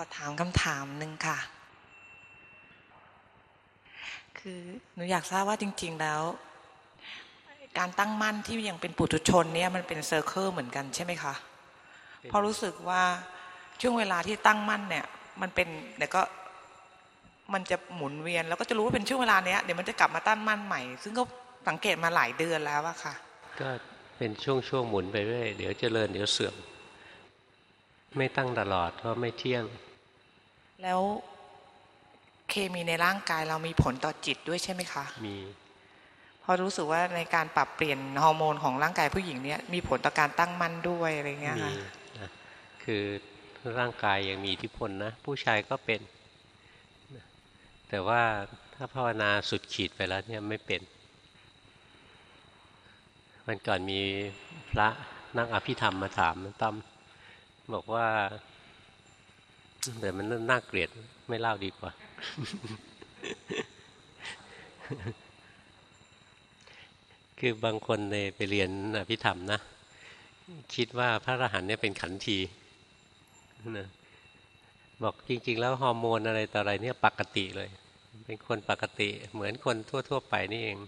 ขอถามคำถามหนึ่งค่ะ คือหนูอยากทราบว่าจริง ๆ แล้ว การตั้งมั่นที่ยังเป็นปุถุชนเนี่ยมันเป็น circle เหมือนกันใช่ไหมคะเพราะรู้สึกว่าช่วงเวลาที่ตั้งมั่นเนี่ย มันเป็นเดี๋ยวก็มันจะหมุนเวียน แล้วก็จะรู้ว่าเป็นช่วงเวลาเนี้ยเดี๋ยวมันจะกลับมาตั้งมั่นใหม่ ซึ่งก็สังเกตมาหลายเดือนแล้วอะค่ะ ก็เป็นช่วงช่วงหมุนไปเรื่อยเดี๋ยวเจริญเดี๋ยวเสื่อมไม่ตั้งตลอดเพราะไม่เที่ยง แล้วเคมีในร่างกายเรามีผลต่อจิตด้วยใช่ไหมคะ มีเพราะรู้สึกว่าในการปรับเปลี่ยนฮอร์โมนของร่างกายผู้หญิงเนี่ยมีผลต่อการตั้งมั่นด้วยอะไรเงี้ยมีค่ะนะคือร่างกายยังมีอิทธิพลนะ ผู้ชายก็เป็น แต่ว่าถ้าภาวนาสุดขีดไปแล้วเนี่ยไม่เป็นวันก่อนมีพระนั่งอภิธรรมมาถามตั้มบอกว่า แต่มันน่าเกลียดไม่เล่าดีกว่า คือบางคนในไปเรียนอภิธรรมนะ คิดว่าพระอรหันต์เนี่ยเป็นขันทีนะบอกจริง ๆ แล้วฮอร์โมนอะไรต่ออะไรเนี่ยปกติเลย เป็นคนปกติ เหมือนคนทั่ว ๆ ไปนี่เอง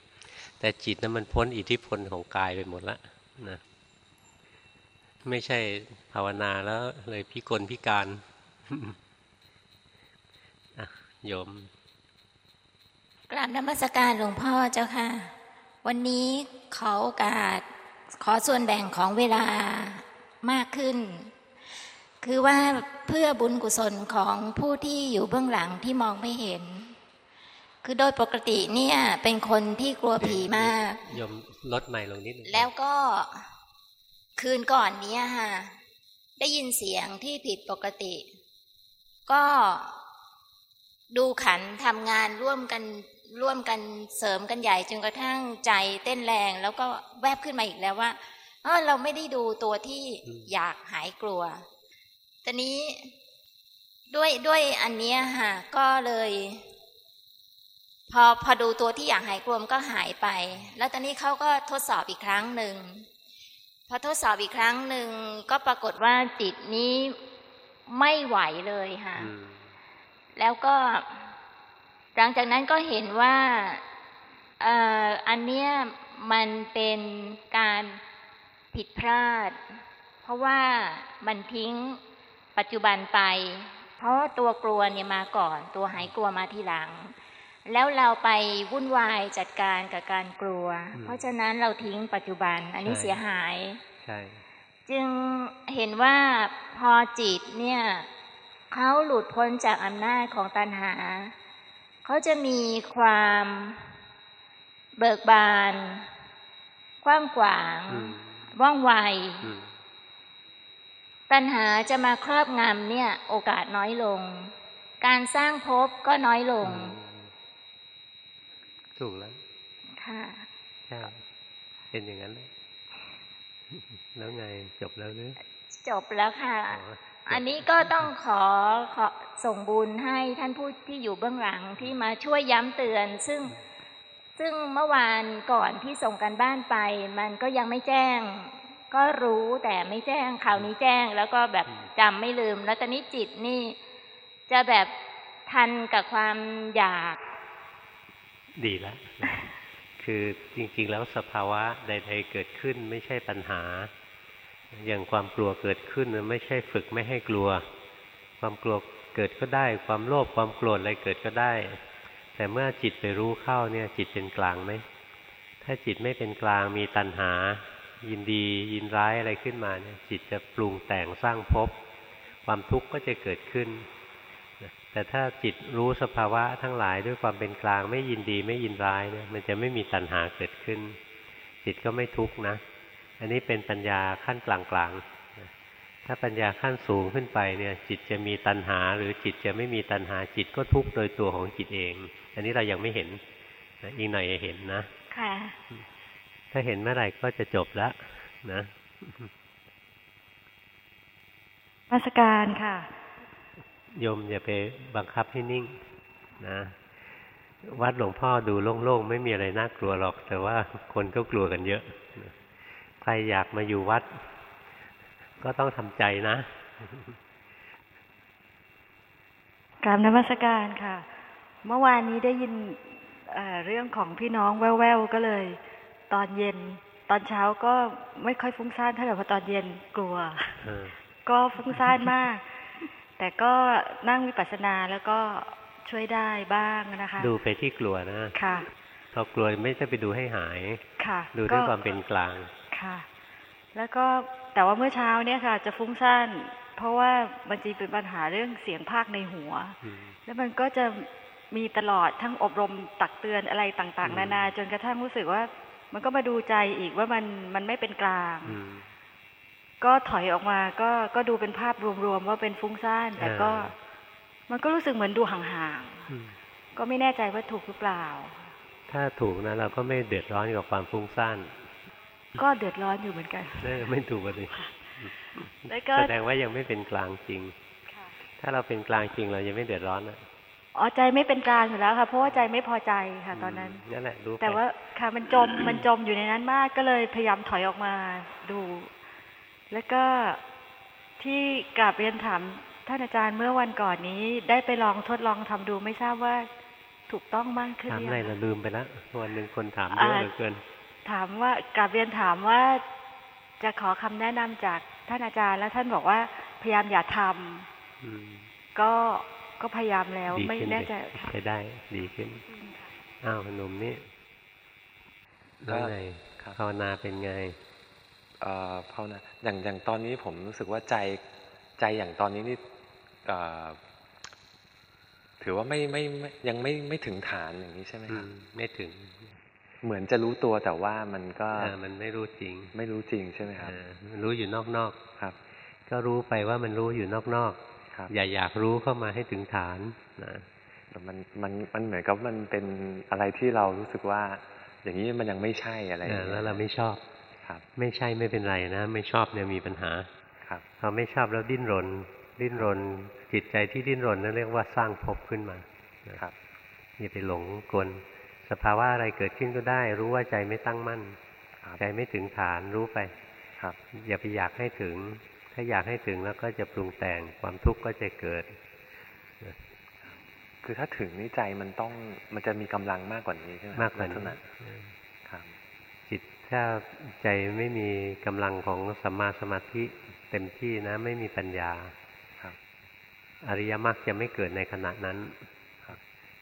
แต่จิตนั้นมันพ้นอิทธิพลของกายไปหมดแล้วนะไม่ใช่ภาวนาแล้วเลยพิกลพิการ โยมกราบนมัสการหลวงพ่อเจ้าค่ะ วันนี้ขอโอกาสขอส่วนแบ่งของเวลามากขึ้น คือว่าเพื่อบุญกุศลของผู้ที่อยู่เบื้องหลังที่มองไม่เห็น คือโดยปกติเนี่ยเป็นคนที่กลัวผีมากโยมลดใหม่ลงนิดนึงแล้วก็คืนก่อนเนี้ยค่ะได้ยินเสียงที่ผิดปกติ ก็ดูขันทำงานร่วมกันร่วมกันเสริมกันใหญ่จนกระทั่งใจเต้นแรง แล้วก็แวบขึ้นมาอีกแล้วว่าเออเราไม่ได้ดูตัวที่อยากหายกลัว ตอนนี้ด้วยด้วยอันเนี้ยค่ะก็เลย พอพอดูตัวที่อยากหายกลัวก็หายไป แล้วตอนนี้เขาก็ทดสอบอีกครั้งหนึ่งพอทดสอบอีกครั้งหนึ่งก็ปรากฏว่าจิตนี้ ไม่ไหวเลยค่ะอืมแล้วก็ หลังจากนั้นก็เห็นว่าเอ่ออันเนี้ยมันเป็นการผิดพลาด เพราะว่ามันทิ้งปัจจุบันไป เพราะว่าตัวกลัวเนี่ยมาก่อน ตัวหายกลัวมาทีหลัง แล้วเราไปวุ่นวายจัดการกับการกลัว เพราะฉะนั้นเราทิ้งปัจจุบัน อันนี้เสียหาย ใช่ จึงเห็นว่าพอจิตเนี่ยเขาหลุดพ้นจากอำนาจของตัณหา เขาจะมีความเบิกบาน กว้างขวางอืมว่องไวอืมตัณหาจะมาครอบงำเนี่ย โอกาสน้อยลง การสร้างภพก็น้อยลง ถูกแล้ว ค่ะ ใช่ เป็นอย่างนั้นเลย แล้วไงจบแล้วหรือจบแล้วค่ะอ๋ออันนี้ก็ต้องขอขอส่งบุญให้ท่านผู้ที่อยู่เบื้องหลังที่มาช่วยย้ำเตือน ซึ่งซึ่งเมื่อวานก่อนที่ส่งกันบ้านไป มันก็ยังไม่แจ้ง ก็รู้แต่ไม่แจ้งข่าวนี้แจ้ง แล้วก็แบบจำไม่ลืม แล้วตอนนี้จิตนี่ จะแบบทันกับความอยาก ดีแล้วนะคือจริงๆแล้วสภาวะใด ๆ เกิดขึ้นไม่ใช่ปัญหา อย่างความกลัวเกิดขึ้นไม่ใช่ฝึกไม่ให้กลัว ความกลัวเกิดก็ได้ ความโลภความโกรธอะไรเกิดก็ได้ แต่เมื่อจิตไปรู้เข้าเนี่ย จิตเป็นกลางไหมถ้าจิตไม่เป็นกลางมีตัณหา ยินดียินร้ายอะไรขึ้นมาเนี่ย จิตจะปรุงแต่งสร้างภพความทุกข์ก็จะเกิดขึ้น แต่ถ้าจิตรู้สภาวะทั้งหลายด้วยความเป็นกลางไม่ยินดีไม่ยินร้ายเนี่ยมันจะไม่มีตัณหาเกิดขึ้น จิตก็ไม่ทุกข์นะ อันนี้เป็นปัญญาขั้นกลางๆ ถ้าปัญญาขั้นสูงขึ้นไปเนี่ยจิตจะมีตัณหา หรือจิตจะไม่มีตัณหาจิตก็ทุกข์โดยตัวของจิตเอง อันนี้เรายังไม่เห็นนะอีกหน่อยจะเห็นนะ ค่ะ ถ้าเห็นเมื่อไหร่ก็จะจบแล้วนะมาสการค่ะ โยมอย่าไปบังคับให้นิ่งนะวัดหลวงพ่อดูโล่งๆ ไม่มีอะไรน่ากลัวหรอก แต่ว่าคนก็กลัวกันเยอะ ใครอยากมาอยู่วัด ก็ต้องทำใจนะกราบนมัสการค่ะ เมื่อวานนี้ได้ยินเอ่อเรื่องของพี่น้องแว่วๆก็เลย ตอนเย็น ตอนเช้าก็ไม่ค่อยฟุ้งซ่านเท่าไหร่พอตอนเย็นกลัวเออก็ฟุ้งซ่านมาก แต่ก็นั่งวิปัสสนาแล้วก็ช่วยได้บ้างนะคะ ดูไปที่กลัวนะค่ะพอกลัวไม่ใช่ไปดูให้หาย ค่ะ ดูด้วยก็ความเป็นกลาง ค่ะ แล้วก็แต่ว่าเมื่อเช้าเนี่ยค่ะ จะฟุ้งซ่านเพราะว่ามันจะเป็นปัญหาเรื่องเสียงภาคในหัวอืมแล้วมันก็จะมีตลอดทั้งอบรมตักเตือนอะไรต่างอืๆมนานา จนกระทั่งรู้สึกว่า มันก็มาดูใจอีกว่ามันมันไม่เป็นกลางอืมก็ถอยออกมาก็ก็ดูเป็นภาพรวมๆว่าเป็นฟุ้งซ่าน แต่ก็อ่ามันก็รู้สึกเหมือนดูห่างอืมๆก็ไม่แน่ใจว่าถูกหรือเปล่า ถ้าถูกนะเราก็ไม่เดือดร้อนกับความฟุ้งซ่าน ก็เดือดร้อนอยู่เหมือนกันเออไม่ถูกกันเลยแล้วก็แสดงว่ายังไม่เป็นกลางจริงค่ะถ้าเราเป็นกลางจริงเรายังไม่เดือดร้อนนะอ๋อใจไม่เป็นกลางอยู่แล้วค่ะ เพราะว่าใจไม่พอใจค่ะ ตอนนั้นมนั่นแหละรู้ไปแต่ว่าค่ะมันจมมันจมอยู่ในนั้นมากก็เลยพยายามถอยออกมาดู แล้วก็ที่กราบเรียนถามท่านอาจารย์เมื่อวันก่อนนี้ ได้ไปลองทดลองทำดูไม่ทราบว่าถูกต้องมากขึ้นถามหรืออะไรยังเราคะลืมไปแล้ววันหนึ่งคนถามเยอะอ่าเหลือเกิน ถามว่ากราบเรียนถามว่าจะขอคำแนะนำจากท่านอาจารย์ แล้วท่านบอกว่าพยายามอย่าทำอืมก็ก็พยายามแล้วดีไม่ขึ้นแน่ดิใจค่ะใช้ได้ ดีขึ้นอ้าวหนุ่มนี่ก็แล้วไงครับภาวนาเป็นไงเอ่อภาวนาอย่างอย่างตอนนี้ผมรู้สึกว่าใจใจอย่างตอนนี้นี่เอ่อถือว่าไม่ไม่ไม่ยังไม่ไม่ถึงฐานอย่างนี้ใช่ไหมอืครับมไม่ถึง เหมือนจะรู้ตัวแต่ว่ามันก็เออมันไม่รู้จริง ไม่รู้จริงใช่ไหมครับเออมันรู้อยู่นอกครับๆก็รู้ไปว่ามันรู้อยู่นอกครับๆอย่าอยากรู้เข้ามาให้ถึงฐานนะแต่มันมันมันเหมือนกับมันเป็นอะไรที่เรารู้สึกว่า อย่างนี้มันยังไม่ใช่อะไรอเอย่างองี้ยแล้วเราไม่ชอบครับ ไม่ใช่ไม่เป็นไรนะ ไม่ชอบเนี่ยมีปัญหา ครับพอไม่ชอบแล้วดิ้นรน ดิ้นรน จิตใจที่ดิ้นรนนั่นเรียกว่าสร้างภพขึ้นมาครับอย่าไปหลงกล สภาวะอะไรเกิดขึ้นก็ได้ รู้ว่าใจไม่ตั้งมั่นครับใจไม่ถึงฐานรู้ไปครับ อย่าไปอยากให้ถึง ถ้าอยากให้ถึงแล้วก็จะปรุงแต่งความทุกข์ก็จะเกิด คือถ้าถึงนี่ใจมันต้องมันจะมีกำลังมากกว่านี้ใช่ไหมมากกว่าลัษนี้ณะครับจิตถ้าใจไม่มีกำลังของสัมมาสมาธิเต็มที่นะ ไม่มีปัญญาครับ อริยมรรคจะไม่เกิดในขณะนั้นครับ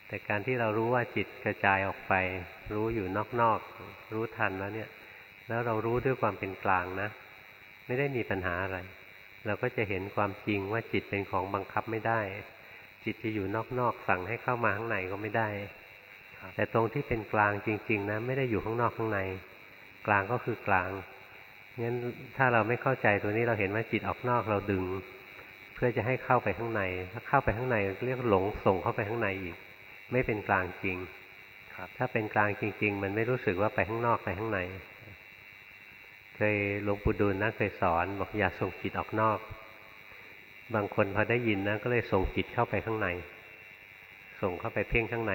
แต่การที่เรารู้ว่าจิตกระจายออกไป รู้อยู่นอกๆรู้ทันแล้วเนี่ย แล้วเรารู้ด้วยความเป็นกลางนะ ไม่ได้มีปัญหาอะไร เราก็จะเห็นความจริงว่าจิตเป็นของบังคับไม่ได้ จิตจะอยู่นอกๆสั่งให้เข้ามาข้างในก็ไม่ได้ แต่ตรงที่เป็นกลางจริง ๆนะไม่ได้อยู่ข้างนอกข้างใน กลางก็คือกลางงั้นถ้าเราไม่เข้าใจตัวนี้เราเห็นว่าจิตออกนอกเราดึง เพื่อจะให้เข้าไปข้างใน ถ้าเข้าไปข้างในเรียกหลงส่งเข้าไปข้างในอีก ไม่เป็นกลางจริงครับถ้าเป็นกลางจริง ๆ มันไม่รู้สึกว่าไปข้างนอกไปข้างในเคยหลวงปู่ดูลนะเคยสอนบอกอย่าส่งจิตออกนอก บางคนพอได้ยินนะก็เลยส่งจิตเข้าไปข้างใน ส่งเข้าไปเพ่งข้างใน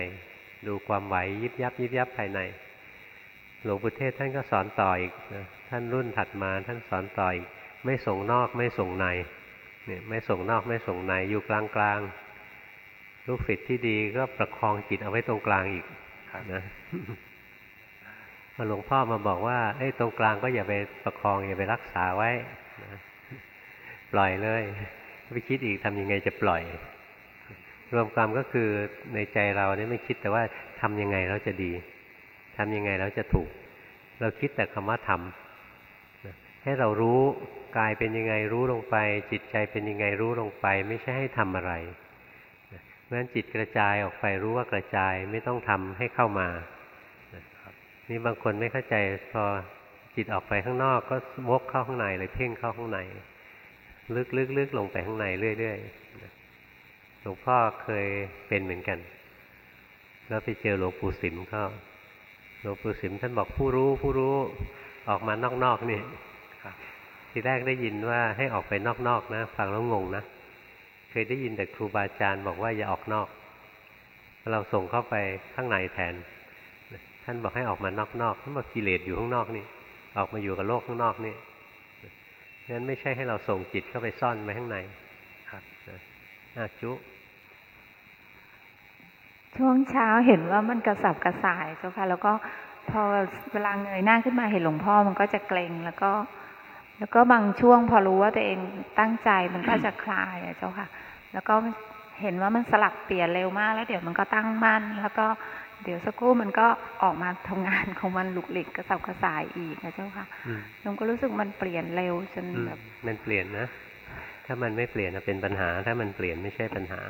ดูความไหวยิบยับยิบยับภายใน หลวงปู่เทศท่านก็สอนต่ออีกนะท่านรุ่นถัดมาท่านสอนต่ออีกไม่ส่งนอกไม่ส่งในเนี่ยไม่ส่งนอกไม่ส่งในอยู่กลางกลางๆ ลูกศิษย์ที่ดีก็ประคองจิตเอาไว้ตรงกลางอีกนะพอหลวงพ่อมาบอกว่าเอ้ตรงกลางก็อย่าไปประคองอย่าไปรักษาไว้นะปล่อยเลยไปคิดอีกทำยังไงจะปล่อย รวมความก็คือในใจเราเนี่ยไม่คิดแต่ว่าทำยังไงเราจะดีทำยังไงเราจะถูก เราคิดแต่คำว่าทำให้เรารู้กายเป็นยังไงรู้ลงไป จิตใจเป็นยังไงรู้ลงไป ไม่ใช่ให้ทำอะไร นะเพราะฉะนั้นจิตกระจายออกไปรู้ว่ากระจายไม่ต้องทำให้เข้ามา นี่บางคนไม่เข้าใจพอจิตออกไปข้างนอกก็วกเข้าข้างในเลยเพ่งเข้าข้างใน ลึกลึกลึกลงไปข้างในเรื่อยๆหลวงพ่อเคยเป็นเหมือนกัน แล้วไปเจอหลวงปู่สิมเข้าหลวงปู่สิมท่านบอกผู้รู้ผู้รู้ออกมานอกๆนี่ทีแรกได้ยินว่าให้ออกไปนอกๆนะ ฟังแล้วงงนะ เคยได้ยินแต่ครูบาอาจารย์บอกว่าอย่าออกนอก เราส่งเข้าไปข้างในแทน ท่านบอกให้ออกมานอกๆท่านบอกกิเลสอยู่ข้างนอกนี่ ออกมาอยู่กับโลกข้างนอกนี่งั้นไม่ใช่ให้เราส่งจิตเข้าไปซ่อนไว้ข้างใน ครับอาจุ ช่วงเช้าเห็นว่ามันกระสับกระส่ายเจ้าค่ะ แล้วก็พอเวลาเงยหน้าขึ้นมาเห็นหลวงพ่อมันก็จะเกรงแล้วก็ แล้วก็บางช่วงพอรู้ว่าตัวเองตั้งใจมันก็จะคลายอะเจ้าค่ะ แล้วก็เห็นว่ามันสลับเปลี่ยนเร็วมาก แล้วเดี๋ยวมันก็ตั้งมั่น แล้วก็เดี๋ยวสักครู่มันก็ออกมาทำงานของมันหลุกหลิกกระสับกระส่ายอีกนะเจ้าค่ะอืมลงก็รู้สึกมันเปลี่ยนเร็วจนอืมแบบมันเปลี่ยนนะ ถ้ามันไม่เปลี่ยนนะเป็นปัญหา ถ้ามันเปลี่ยนไม่ใช่ปัญหา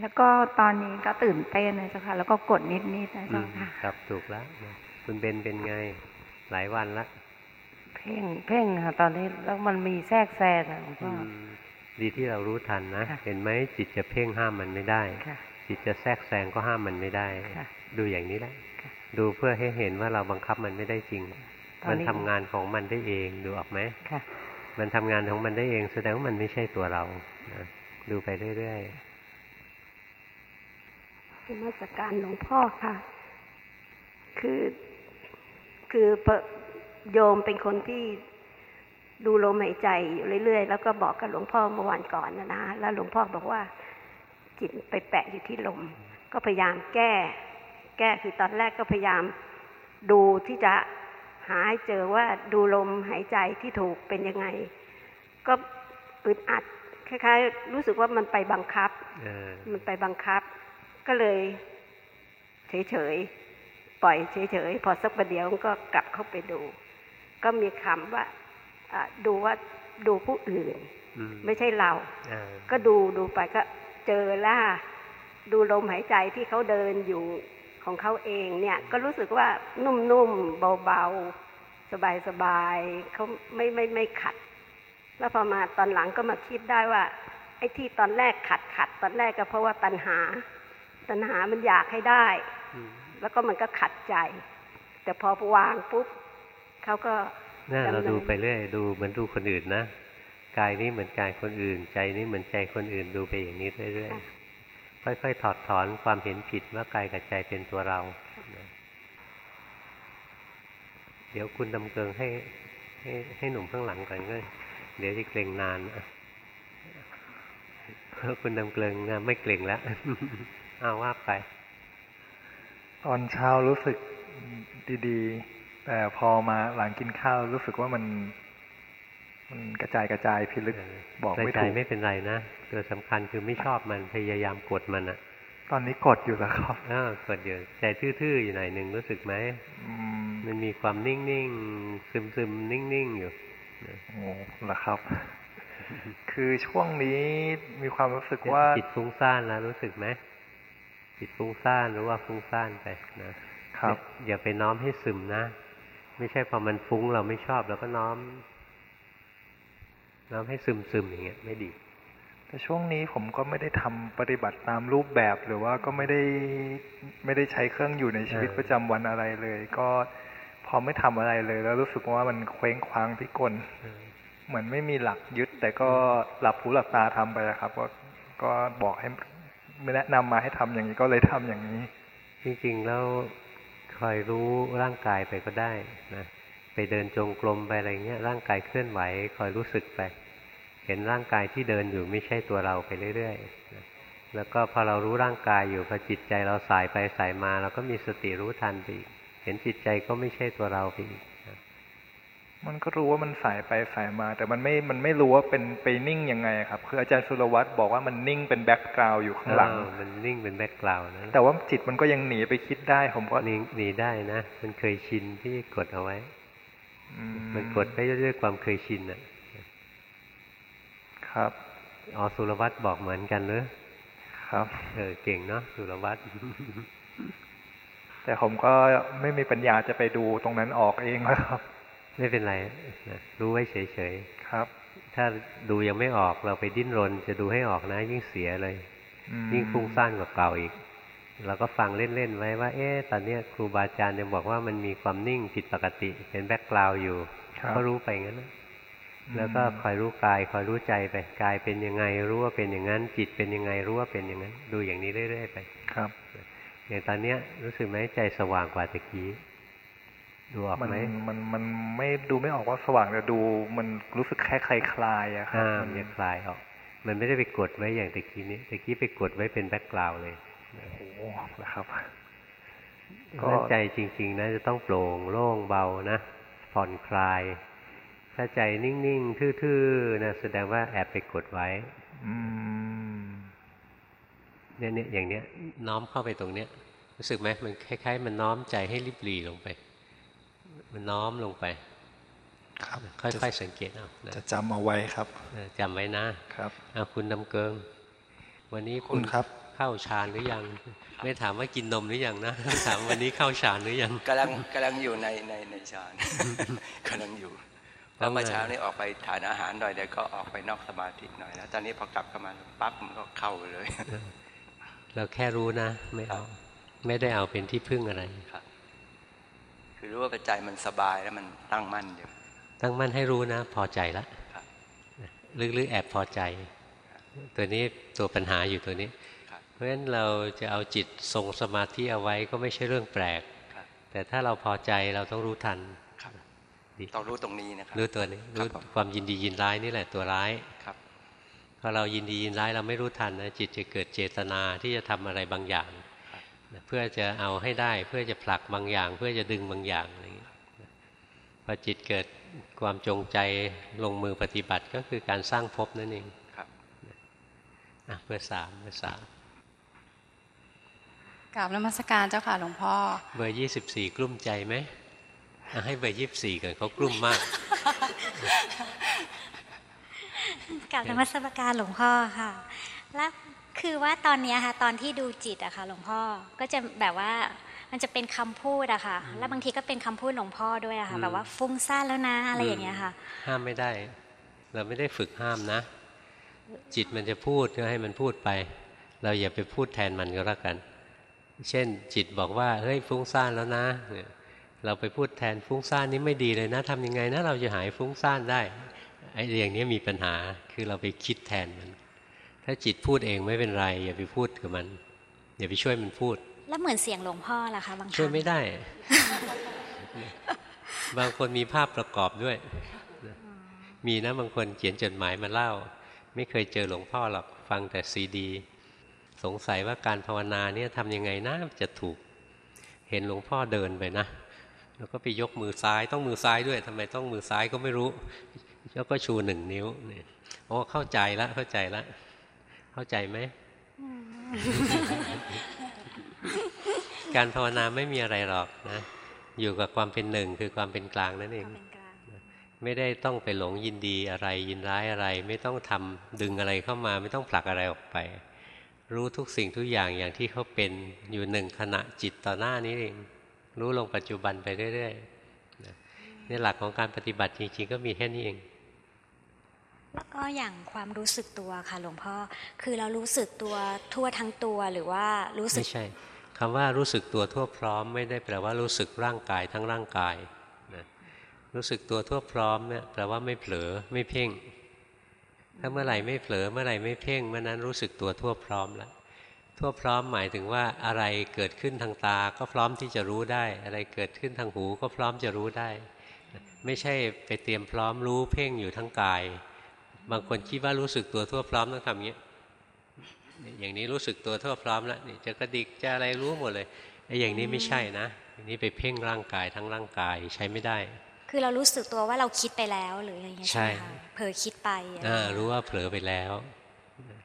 แล้วก็ตอนนี้ก็ตื่นเต้นนะเจ้าค่ะ แล้วก็กดนิดๆนะอืเจ้ามค่ะครับถูกแล้วนะคุณเบนเป็นไงหลายวันละเพ่งเพ่งค่ะตอนนี้แล้วมันมีแทรกแซงอะหลวงพ่อือม ดีที่เรารู้ทันนะค่ะเห็นไหมจิตจะเพ่งห้ามมันไม่ได้ค่ะจิตจะแทรกแซงก็ห้ามมันไม่ได้ค่ะดูอย่างนี้แหละค่ะดูเพื่อให้เห็นว่าเราบังคับมันไม่ได้จริงตอนมันนี้ทำงานของมันได้เองดูออกไหมค่ะมันทำงานของมันได้เอง แสดงว่ามันไม่ใช่ตัวเรานะดูไปเรื่อยนมาสการหลวงพ่อค่ะ คือคือพระโยมเป็นคนที่ ดูลมหายใจอยู่เรื่อย ๆ แล้วก็บอกกับหลวงพ่อเมื่อวานก่อนนะนะแล้วหลวงพ่อบอกว่าจิตไปแปะอยู่ที่ลม ก็พยายามแก้ แก้คือตอนแรกก็พยายามดูที่จะหาให้เจอว่าดูลมหายใจที่ถูกเป็นยังไง ก็อึดอัดคล้ายๆ รู้สึกว่ามันไปบังคับๆเออมันไปบังคับ ก็เลยเฉยๆปล่อยเฉยๆพอสักประเดี๋ยวก็กลับเข้าไปดู ก็มีคำว่าอะ ดูว่าดูผู้อื่นอืมไม่ใช่เราอ่าก็ดูดูไปก็เจอล่า ดูลมหายใจที่เขาเดินอยู่ของเขาเองเนี่ย ก็รู้สึกว่านุ่มๆเบาๆ สบายๆเขาไม่ไม่ไม่ขัด แล้วพอมาตอนหลังก็มาคิดได้ว่า ไอ้ที่ตอนแรกขัดขัดตอนแรกก็เพราะว่าตัณหา ตัณหามันอยากให้ได้อืมแล้วก็มันก็ขัดใจ แต่พอวางปุ๊บเขาก็ น่าเราดำนินดูไปเรื่อยดูเหมือนดูคนอื่นนะกายนี้เหมือนกายคนอื่น ใจนี้เหมือนใจคนอื่นดูไปอย่างนี้เรื่อยๆค่อยๆถอดถอนความเห็นผิดว่ากายกับใจเป็นตัวเรานะเดี๋ยวคุณดำเกิงให้ให้ให้หนุ่มข้างหลังก่อนก็เดี๋ยวจะเกรงนานอะคุณดำเกรงนะไม่เกรงแล้วเอาว่าไป ตอนเช้ารู้สึกดีๆ แต่พอมาหลังกินข้าวรู้สึกว่ามัน มันกระจายกระจายพิลึกบอกไม่ใจถูกไม่เป็นไรนะตัวสำคัญคือไม่ชอบมันพยายามกดมันอะตอนนี้กดอยู่แล้วครับอ้าวกดอยู่ใจทื่อๆอยู่หน่อยหนึ่งรู้สึกไหมอืมมันมีความนิ่งๆซึมๆนิ่งๆอยู่โอ้เหรอครับ คือช่วงนี้มีความรู้สึกว่าจิตฟุ้งซ่านแล้วรู้สึกไหมจิตฟุ้งซ่านรู้ว่าฟุ้งซ่านไปนะครับ อย่าอย่าไปน้อมให้ซึมนะ ไม่ใช่พอมันฟุ้งเราไม่ชอบเราก็น้อม น้อมให้ซึมซึมๆอย่างเงี้ยไม่ดี แต่ช่วงนี้ผมก็ไม่ได้ทำปฏิบัติตามรูปแบบหรือว่าก็ไม่ได้ไม่ได้ใช้เครื่องอยู่ในชีวิตเออประจำวันอะไรเลย ก็พอไม่ทำอะไรเลย แล้วรู้สึกว่ามันเคว้งคว้างพิกลเออเหมือนไม่มีหลักยึด แต่ก็หลับหูหลับตาทำไปอะครับ ก็ก็บอกให้ไม่แนะนำมาให้ทำอย่างนี้ก็เลยทำอย่างนี้ จริงๆแล้ว คอยรู้ร่างกายไปก็ได้นะไปเดินจงกรมไปอะไรเงี้ยร่างกายเคลื่อนไหวคอยรู้สึกไป เห็นร่างกายที่เดินอยู่ไม่ใช่ตัวเราไปเรื่อยๆนะแล้วก็พอเรารู้ร่างกายอยู่พอจิตใจเราสายไปสายมา เราก็มีสติรู้ทันไปอีกเห็นจิตใจก็ไม่ใช่ตัวเราไปอีก มันก็รู้ว่ามันส่ายไปส่ายมา แต่มันไม่มันไม่รู้ว่าเป็นไปนิ่งยังไงครับคืออาจารย์สุรวัตรบอกว่ามันนิ่งเป็น background อยู่ข้างหลังอ้าวมันนิ่งเป็น background นะแต่ว่าจิตมันก็ยังหนีไปคิดได้ผมก็หนีหนีได้นะ มันเคยชินที่กดเอาไว้อืมันกดไปด้วยความเคยชินอะ ครับอ๋อสุรวัตรบอกเหมือนกันเนอะครับเออเก่งเนาะสุรวัฒน์แต่ผมก็ไม่มีปัญญาจะไปดูตรงนั้นออกเองแล้วครับ ไม่เป็นไรนะรู้ไว้เฉยๆครับถ้าดูยังไม่ออกเราไปดิ้นรน จะดูให้ออกนะ ยิ่งเสียเลยอืมยิ่งฟุ้งซ่านกว่าเก่าอีกเราก็ฟังเล่นๆไว้ว่า เอ๊ะตอนเนี้ยครูบาอาจารย์ยังบอกว่ามันมีความนิ่งผิดปกติ เป็น background อยู่ครับก็รู้ไปงั้นนะอืมแล้วก็คอยรู้กายคอยรู้ใจไปกายเป็นยังไงรู้ว่าเป็นอย่างนั้น จิตเป็นยังไงรู้ว่าเป็นอย่างนั้น ดูอย่างนี้เรื่อยๆไป ครับ อย่างตอนเนี้ยรู้สึกไหมใจสว่างกว่าตะกี้ ดูออกมันไหมมันมันไม่ดูไม่ออกว่าสว่างแต่ดู มันรู้สึกแค่คลายคลายๆอะครับอ่ามัมันนจะคลายออก มันไม่ได้ไปกดไว้อย่างตะกี้นี้ตะกี้ไปกดไว้เป็นแบ็กกราวด์เลยโอ้นะครับก็ใจจริง ๆ นะ จะต้องโปร่งโล่งเบานะผ่อนคลาย ถ้าใจนิ่ง ๆ ทื่อๆนะแสดงว่าแอบไปกดไว้เนี่ยเนี่ยอย่างเนี้ย น้อมเข้าไปตรงเนี้ย รู้สึกไหมมันคล้าย ๆ มันน้อมใจให้ริบหรี่ลงไป มันน้อมลงไป ครับ ค่อยๆสังเกตเอาจะจำเอาไว้ครับจำไว้นะครับเอาคุณดำเกิง วันนี้คุณครับเข้าฌานหรือยัง ไม่ถามว่ากินนมหรือยังนะถามวันนี้เข้าฌานหรือยังกำลังกำลังอยู่ในในในฌานกำลังอยู่แล้วเมื่อเช้านี้ออกไปทานอาหารหน่อยเดี๋ยวก็ออกไปนอกสมาธิหน่อยแล้วตอนนี้พอกลับเข้ามาปั๊บมันก็เข้าเลย เราแค่รู้นะ ไม่เอา ไม่ได้เอาเป็นที่พึ่งอะไรครับ คือรู้ว่าใจมันสบายแล้วมันตั้งมั่นอยู่ตั้งมั่นให้รู้นะ พอใจแล้วลึกๆแอบพอใจ ตัวนี้ตัวปัญหาอยู่ตัวนี้ เพราะฉะนั้นเราจะเอาจิตทรงสมาธิเอาไว้ก็ไม่ใช่เรื่องแปลก แต่ถ้าเราพอใจเราต้องรู้ทันต้องรู้ตรงนี้นะครับรู้ตัวนี้รู้ความยินดียินร้ายนี่แหละตัวร้ายครับพอเรายินดียินร้ายเราไม่รู้ทันนะจิตจะเกิดเจตนาที่จะทำอะไรบางอย่าง เพื่อจะเอาให้ได้เพื่อจะผลักบางอย่าง เพื่อจะดึงบางอย่างอะไรอย่างนี้พอจิตเกิดความจงใจลงมือปฏิบัติก็คือการสร้างภพนั่นเองครับอะเบอร์สามเบอร์สามกราบนมัสการเจ้าค่ะหลวงพ่อ เบอร์ยี่สิบสี่กลุ้มใจไหมให้เบอร์ยี่สิบสี่กันเขากลุ้มมากกราบนมัสการหลวงพ่อค่ะ แล้ว คือว่าตอนนี้ค่ะตอนที่ดูจิตอะค่ะหลวงพ่อก็จะแบบว่ามันจะเป็นคำพูดอะค่ะ แล้วบางทีก็เป็นคำพูดหลวงพ่อด้วยอะค่ะ แบบว่าฟุ้งซ่านแล้วนะอะไรอย่างเงี้ยค่ะ ห้ามไม่ได้ เราไม่ได้ฝึกห้ามนะ จิตมันจะพูดก็ให้มันพูดไป เราอย่าไปพูดแทนมันก็แล้วกัน เช่นจิตบอกว่าเฮ้ยฟุ้งซ่านแล้วนะเราไปพูดแทนฟุ้งซ่านนี้ไม่ดีเลยนะทำยังไงนะเราจะหายฟุ้งซ่านได้ไอ้อย่างนี้มีปัญหาคือเราไปคิดแทนมัน ถ้าจิตพูดเองไม่เป็นไร อย่าไปพูดกับมัน อย่าไปช่วยมันพูด แล้วเหมือนเสียงหลวงพ่อล่ะคะบางครั้งช่วยไม่ได้ บางคนมีภาพประกอบด้วย มีนะบางคนเขียนจดหมายมาเล่า ไม่เคยเจอหลวงพ่อหรอกฟังแต่ซีดี สงสัยว่าการภาวนาเนี่ยทำยังไงนะจะถูก เห็นหลวงพ่อเดินไปนะแล้วก็ไปยกมือซ้ายต้องมือซ้ายด้วยทำไมต้องมือซ้ายก็ไม่รู้แล้วก็ชูหนึ่งนิ้วเนี่ยโอ้เข้าใจแล้วเข้าใจแล้ว เข้าใจไหม การภาวนาไม่มีอะไรหรอกนะ อยู่กับความเป็นหนึ่งคือความเป็นกลางนั่นเอง ไม่ได้ต้องไปหลงยินดีอะไรยินร้ายอะไร ไม่ต้องทำดึงอะไรเข้ามา ไม่ต้องผลักอะไรออกไป รู้ทุกสิ่งทุกอย่างอย่างที่เขาเป็นอยู่หนึ่งขณะจิตต่อหน้านี้เอง รู้ลงปัจจุบันไปเรื่อยๆนี่หลักของการปฏิบัติจริงๆก็มีแค่นี้เอง ก็อย่างความรู้สึกตัวค่ะหลวงพ่อคือเรารู้สึกตัวทั่วทั้งตัวหรือว่ารู้สึกไม่ใช่คำว่ารู้สึกตัวทั่วพร้อม ไม่ได้แปลว่ารู้สึกร่างกายทั้งร่างกายนะรู้สึกตัวทั่วพร้อมเนี่ยแปลว่าไม่เผลอไม่เพ่ง ถ้าเมื่อไหร่ไม่เผลอเมื่อไหร่ไม่เพ่งเมื่อนั้นรู้สึกตัวทั่วพร้อมแล้วทั่วพร้อมหมายถึงว่าอะไรเกิดขึ้นทางตาก็พร้อมที่จะรู้ได้ อะไรเกิดขึ้นทางหูก็พร้อมจะรู้ได้ ไม่ใช่ไปเตรียมพร้อมรู้เพ่งอยู่ทั้งกาย บางคนคิดว่ารู้สึกตัวทั่วพร้อมต้องทำอย่างนี้อย่างนี้รู้สึกตัวทั่วพร้อมแล้วนี่จะกระดิกจะอะไรรู้หมดเลยไอ้อย่างนี้ไม่ใช่นะอย่างนี้ไปเพ่งร่างกายทั้งร่างกายใช้ไม่ได้ คือเรารู้สึกตัวว่าเราคิดไปแล้วหรืออะไรอย่างเงี้ยใช่ไหมเผลอคิดไปอ่ารู้ว่าเผลอไปแล้ว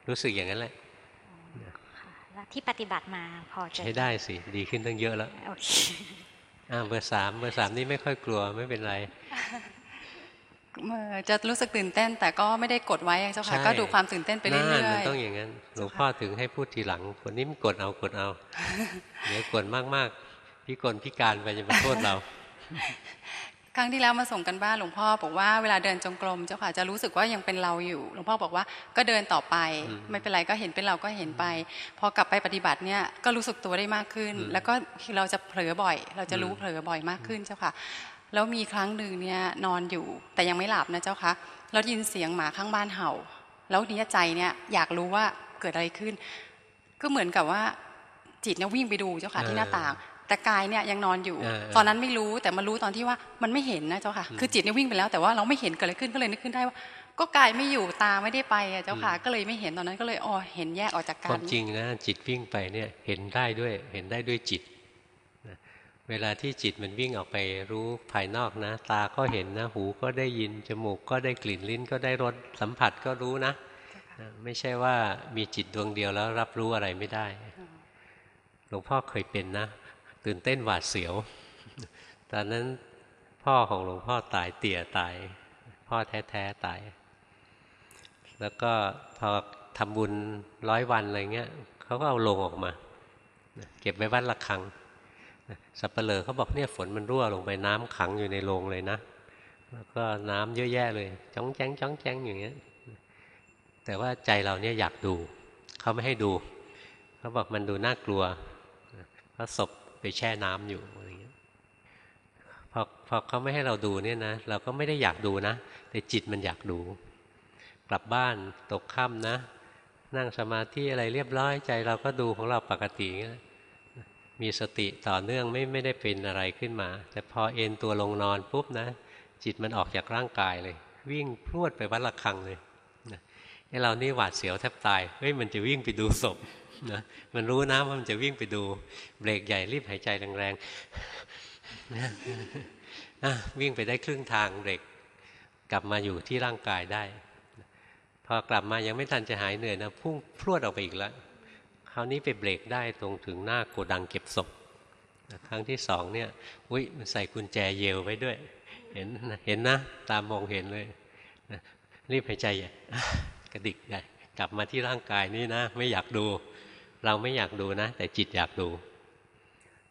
รู้สึกอย่างนั้นแหละที่ปฏิบัติมาพอจะใช้ได้สิดีขึ้นตั้งเยอะแล้วโอเคอ่าเบอร์สามเบอร์สามนี่ไม่ค่อยกลัวไม่เป็นไร จะรู้สึกตื่นเต้น แต่ก็ไม่ได้กดไว้เจ้าค่ะ ก็ดูความตื่นเต้นไปเรื่อยๆมันต้องอย่างนั้นหลวงพ่อถึงให้พูดทีหลังคนนี้มันกดเอากดเอาเดี๋ยวกดมากๆพี่กลพิการไปจะมาโทษเรา ครั้งที่แล้วมาส่งกันบ้านหลวงพ่อบอกว่าเวลาเดินจงกรมเจ้าค่ะจะรู้สึกว่ายังเป็นเราอยู่ หลวงพ่อบอกว่าก็เดินต่อไป ไม่เป็นไรก็เห็นเป็นเราก็เห็นไป พอกลับไปปฏิบัติเนี่ยก็รู้สึกตัวได้มากขึ้น แล้วก็เราจะเผลอบ่อย เราจะรู้เผลอบ่อยมากขึ้นเจ้าค่ะ แล้วมีครั้งหนึ่งเนี่ยนอนอยู่แต่ยังไม่หลับนะเจ้าคะแล้วยินเสียงหมาข้างบ้านเห่า แล้วนี้ใจเนี่ยอยากรู้ว่าเกิดอะไรขึ้น ก็เหมือนกับว่าจิตเนี่ยวิ่งไปดูเจ้าค่ะที่หน้าต่าง แต่กายเนี่ยยังนอนอยู่ ตอนนั้นไม่รู้แต่มารู้ตอนที่ว่ามันไม่เห็นนะเจ้าค่ะ คือจิตเนี่ยวิ่งไปแล้วแต่ว่าเราไม่เห็นเกิดอะไรขึ้นก็เลยนึกขึ้นได้ว่า ก็กายไม่อยู่ตาไม่ได้ไปอะเจ้าค่ะ ก็เลยไม่เห็นตอนนั้นก็เลยอ๋อเห็นแยกออกจากกันความจริงนะจิตวิ่งไปเนี่ยเห็นได้ด้วยเห็นได้ด้วยจิต เวลาที่จิตมันวิ่งออกไปรู้ภายนอกนะ ตาก็เห็นนะ หูก็ได้ยิน จมูกก็ได้กลิ่นลิ้นก็ได้รสสัมผัสก็รู้นะ ไม่ใช่ว่ามีจิตดวงเดียวแล้วรับรู้อะไรไม่ได้ หลวงพ่อเคยเป็นนะ ตื่นเต้นหวาดเสียว ตอนนั้นพ่อของหลวงพ่อตายเตี่ยตาย พ่อแท้ๆตาย แล้วก็พอทำบุญร้อยวันอะไรเงี้ยเขาก็เอาลงออกมา เก็บไว้วัดละครัง สับเปลือเขาบอกเนี่ยฝนมันรั่วลงไปน้ำขังอยู่ในโรงเลยนะ แล้วก็น้ำเยอะแยะเลยจ้องแจ้งจ้องแจ้งอย่างเงี้ยแต่ว่าใจเราเนี่ยอยากดู เขาไม่ให้ดู เขาบอกมันดูน่ากลัวเพราะศพไปแช่น้ำอยู่อะไรเงี้ยพอพอเขาไม่ให้เราดูเนี่ยนะ เราก็ไม่ได้อยากดูนะ แต่จิตมันอยากดู กลับบ้านตกค่ำนะ นั่งสมาธิอะไรเรียบร้อยใจเราก็ดูของเราปกติเงี้ย มีสติต่อเนื่องไม่ไม่ได้เป็นอะไรขึ้นมา แต่พอเอนตัวลงนอนปุ๊บนะ จิตมันออกจากร่างกายเลย วิ่งพรวดไปวัดระฆังเลยนะไอเรานี่หวาดเสียวแทบตายเฮ้ยมันจะวิ่งไปดูศพนะมันรู้นะว่ามันจะวิ่งไปดูเบรกใหญ่รีบหายใจแรงๆวิ่งไปได้ครึ่งทางเบรกกลับมาอยู่ที่ร่างกายได้ พอกลับมายังไม่ทันจะหายเหนื่อยนะพุ่งพรวดออกไปอีกแล้ว ราวนี้ไปเบรกได้ตรงถึงหน้าโกดังเก็บศพครั้งที่สองเนี่ยอุ้ยมันใส่กุญแจเยลไว้ด้วย เห็นเห็นนะ ตามมองเห็นเลยรีบหายใจกระดิกได้กลับมาที่ร่างกายนี้นะ ไม่อยากดู เราไม่อยากดูนะ แต่จิตอยากดู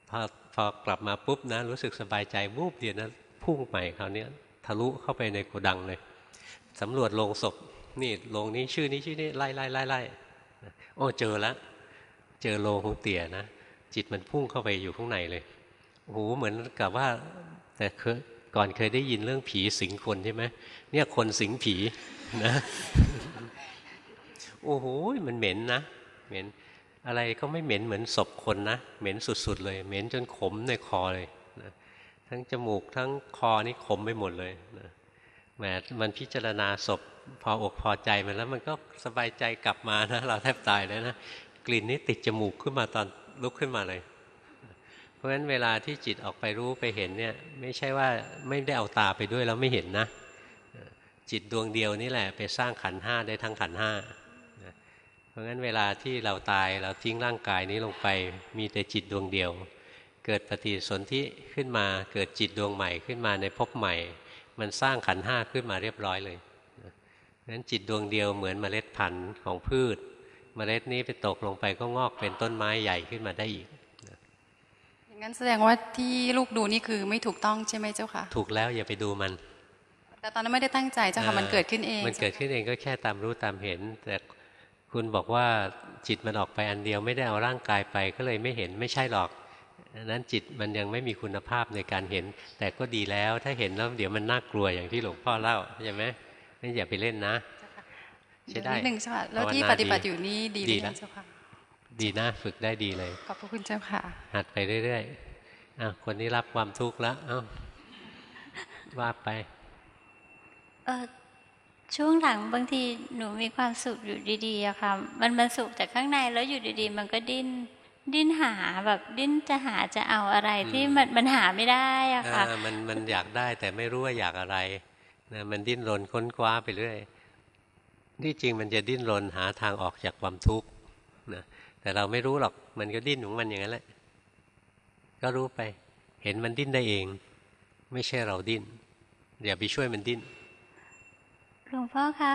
พอพอกลับมาปุ๊บนะ รู้สึกสบายใจวูบเดียวนะพุ่งไปคราวนี้ทะลุเข้าไปในโกดังเลยสำรวจโรงศพนี่โรงนี้ชื่อนี้ชื่อนี้ไล่ไล่ไล่ไล่โอ้เจอแล้ว เจอโลงของเตี่ยนะจิตมันพุ่งเข้าไปอยู่ข้างในเลยโอ้โหเหมือนกับว่า แต่เคยก่อนเคยได้ยินเรื่องผีสิงคนใช่ไหมเนี่ยคนสิงผีนะโอ้โหมันเหม็นนะเหม็นอะไรก็ไม่เหม็นเหมือนศพคนนะเหม็นสุดๆเลย เหม็นจนขมในคอเลยนะทั้งจมูกทั้งคอนี่ขมไปหมดเลยนะแหมมันพิจารณาศพพออกพอใจมันแล้วมันก็สบายใจกลับมานะเราแทบตายแล้วนะ กลิ่นนี้ติดจมูกขึ้นมาตอนลุกขึ้นมาเลย เพราะฉะนั้นเวลาที่จิตออกไปรู้ไปเห็นเนี่ยไม่ใช่ว่าไม่ได้เอาตาไปด้วยแล้วไม่เห็นนะ จิตดวงเดียวนี่แหละไปสร้างขันห้าได้ทั้งขันห้าเพราะงั้นเวลาที่เราตายเราทิ้งร่างกายนี้ลงไป มีแต่จิตดวงเดียว เกิดปฏิสนธิขึ้นมาเกิดจิตดวงใหม่ขึ้นมาในภพใหม่ มันสร้างขันห้าขึ้นมาเรียบร้อยเลยนั้นจิตดวงเดียวเหมือนเมล็ดพันธุ์ของพืช เมล็ดนี้ไปตกลงไปก็งอกเป็นต้นไม้ใหญ่ขึ้นมาได้อีกอย่างนั้นแสดงว่าที่ลูกดูนี่คือไม่ถูกต้องใช่ไหมเจ้าค่ะ ถูกแล้วอย่าไปดูมัน แต่ตอนนั้นไม่ได้ตั้งใจเจ้าค่ะมันเกิดขึ้นเอง มันเกิดขึ้นเองก็แค่ตามรู้ตามเห็น แต่คุณบอกว่าจิตมันออกไปอันเดียวไม่ได้เอาร่างกายไปก็เลยไม่เห็นไม่ใช่หรอกนั้นจิตมันยังไม่มีคุณภาพในการเห็น แต่ก็ดีแล้วถ้าเห็นแล้วเดี๋ยวมันน่ากลัวอย่างที่หลวงพ่อเล่าใช่ไหมนั่นอย่าไปเล่นนะ ใช่ได้นิดหนึ่งใช่ไหมแล้วที่ปฏิบัติอยู่นี่ดีดีเจ้าค่ะดีนะฝึกได้ดีเลย ขอบพระคุณเจ้าค่ะ หัดไปเรื่อยๆอะคนนี้รับความทุกข์แล้วเอ้าว่าไปเออช่วงหลังบางทีหนูมีความสุขอยู่ดีๆอะค่ะ มันมันสุขจากข้างในแล้วอยู่ดีๆ มันก็ดิ้นดิ้นหาแบบดิ้นจะหาจะเอาอะไรที่มันมันหาไม่ได้อะค่ะมันมันอยากได้แต่ไม่รู้ว่าอยากอะไรนะมันดิ้นรนค้นคว้าไปเรื่อย ที่จริงมันจะดิ้นรนหาทางออกจากความทุกข์นะแต่เราไม่รู้หรอกมันก็ดิ้นของมันอย่างนั้นแหละ ก็รู้ไป เห็นมันดิ้นได้เอง ไม่ใช่เราดิ้นอย่าไปช่วยมันดิ้นหลวงพ่อคะ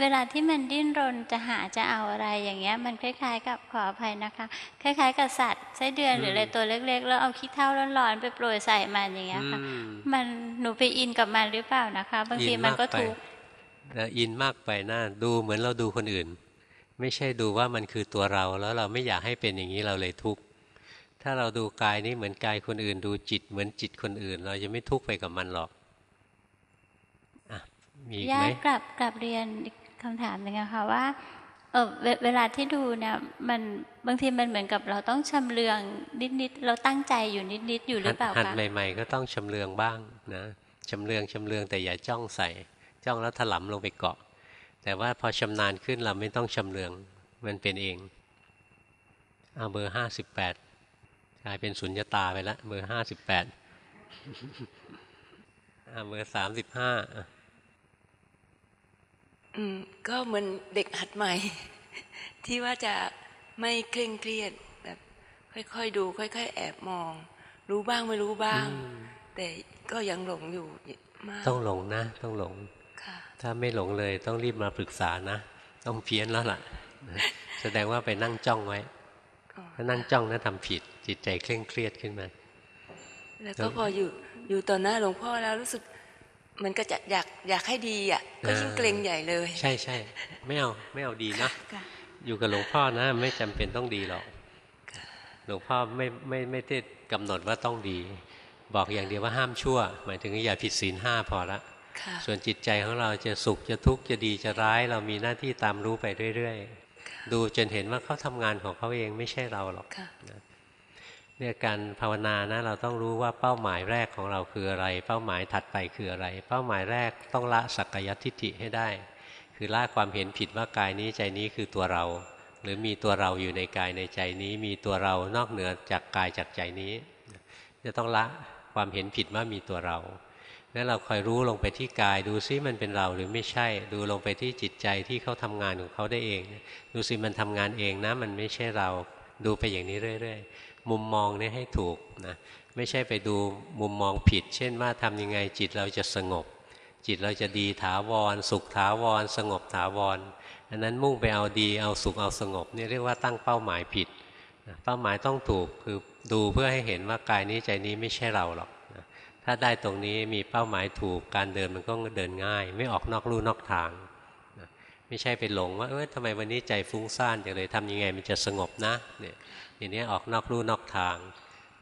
เวลาที่มันดิ้นรนจะหาจะเอาอะไรอย่างเงี้ย มันคล้าย ๆ กับขออภัยนะคะ คล้าย ๆ กับสัตว์ไส้เดือนหรืออะไรตัวเล็ก ๆ แล้วเอาขี้เท่าร้อนๆไปโปรยใส่มันอย่างเงี้ยค่ะ มันหนูไปอินกับมันหรือเปล่านะคะ บางทีมันก็ทุกข์ อินมากไปนะดูเหมือนเราดูคนอื่น ไม่ใช่ดูว่ามันคือตัวเราแล้วเราไม่อยากให้เป็นอย่างนี้เราเลยทุกข์ถ้าเราดูกายนี้เหมือนกายคนอื่น ดูจิตเหมือนจิตคนอื่น เราจะไม่ทุกข์ไปกับมันหรอกอะมีไหมกลับกลับเรียนคำถามหนึ่งค่ะว่าเออเวลาที่ดูเนี่ยมันบางทีมันเหมือนกับเราต้องชำเลืองนิดๆเราตั้งใจอยู่นิดๆอยู่หรือเปล่าคะหัดใหม่ ๆ ก็ต้องชำเลืองบ้างนะชำเลืองชำเลืองแต่อย่าจ้องใส่ จ้องแล้วถลำลงไปเกาะ แต่ว่าพอชำนาญขึ้นเราไม่ต้องชำเลืองมันเป็นเองเอาเบอร์ห้าสิบแปดกลายเป็นสุญญตาไปแล้วเบอร์ห้าสิบแปดเอาเบอร์สามสิบห้าอืมก็เหมือนเด็กหัดใหม่ ที่ว่าจะไม่เคร่งเครียดแบบค่อยๆดู ค่อย ๆ แอบมอง รู้บ้างไม่รู้บ้าง แต่ก็ยังหลงอยู่มาก ต้องหลงนะ ต้องหลง ถ้าไม่หลงเลยต้องรีบมาปรึกษานะ ต้องเพี้ยนแล้วล่ะ แสดงว่าไปนั่งจ้องไว้ถ้านั่งจ้องนะทำผิด จิตใจเคร่งเครียดขึ้นมา แล้วก็พออยู่อยู่ต่อหน้าหลวงพ่อแล้วรู้สึกมันก็จะอยากอยากให้ดีอะก็ยิ่งเกรงใหญ่เลย ใช่ใช่ไม่เอาไม่เอาดีนะอยู่กับหลวงพ่อนะ ไม่จำเป็นต้องดีหรอกหลวงพ่อไม่ไม่ไม่ได้กำหนดว่าต้องดี บอกอย่างเดียวว่าห้ามชั่ว หมายถึงอย่าผิดศีลห้าพอละ ส่วนจิตใจของเราจะสุขจะทุกข์จะดีจะร้าย เรามีหน้าที่ตามรู้ไปเรื่อยๆ ดูจนเห็นว่าเขาทำงานของเขาเองไม่ใช่เราหรอกเนี่ยการภาวนานะเราต้องรู้ว่าเป้าหมายแรกของเราคืออะไร เป้าหมายถัดไปคืออะไร เป้าหมายแรกต้องละสักกายทิฏฐิให้ได้ คือละความเห็นผิดว่ากายนี้ใจนี้คือตัวเรา หรือมีตัวเราอยู่ในกายในใจนี้ มีตัวเรานอกเหนือจากกายจากใจนี้ จะต้องละความเห็นผิดว่ามีตัวเรา แล้วเราคอยรู้ลงไปที่กาย ดูซิมันเป็นเราหรือไม่ใช่ ดูลงไปที่จิตใจที่เขาทำงานของเขาได้เอง ดูซิมันทำงานเองนะ มันไม่ใช่เราดูไปอย่างนี้เรื่อยๆ มุมมองนี่ให้ถูกนะไม่ใช่ไปดูมุมมองผิด เช่นว่าทำยังไงจิตเราจะสงบ จิตเราจะดีถาวร สุขถาวร สงบถาวรอันนั้นมุ่งไปเอาดีเอาสุขเอาสงบนี่เรียกว่าตั้งเป้าหมายผิดเป้าหมายต้องถูกคือดูเพื่อให้เห็นว่ากายนี้ใจนี้ไม่ใช่เราหรอก ถ้าได้ตรงนี้มีเป้าหมายถูกการเดินมันก็เดินง่าย ไม่ออกนอกลู่นอกทางไม่ใช่ไปหลงว่าเออทำไมวันนี้ใจฟุ้งซ่านจังเลยทำยังไงมันจะสงบนะเนี่ยอย่างนี้ออกนอกลู่นอกทาง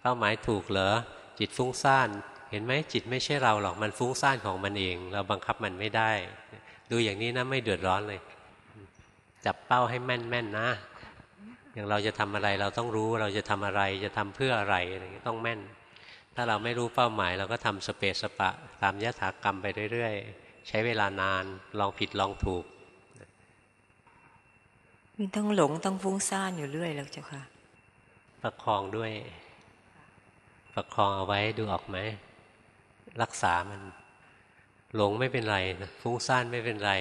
เป้าหมายถูกเหรอจิตฟุ้งซ่านเห็นไหมจิตไม่ใช่เราหรอกมันฟุ้งซ่านของมันเอง เราบังคับมันไม่ได้ ดูอย่างนี้นะไม่เดือดร้อนเลย จับเป้าให้แม่นแม่นนะ อย่างเราจะทำอะไรเราต้องรู้เราจะทำอะไรจะทำเพื่ออะไรอะไรต้องแม่น ถ้าเราไม่รู้เป้าหมาย เราก็ทำสเปสสปะ ตามยถากรรมไปเรื่อยๆ ใช้เวลานานลองผิดลองถูกมีต้องหลงต้องฟุ้งซ่านอยู่เรื่อยแล้วเจ้าค่ะ ประคองด้วย ประคองเอาไว้ดูออกไหม รักษามัน หลงไม่เป็นไรฟุ้งซ่านไม่เป็นไร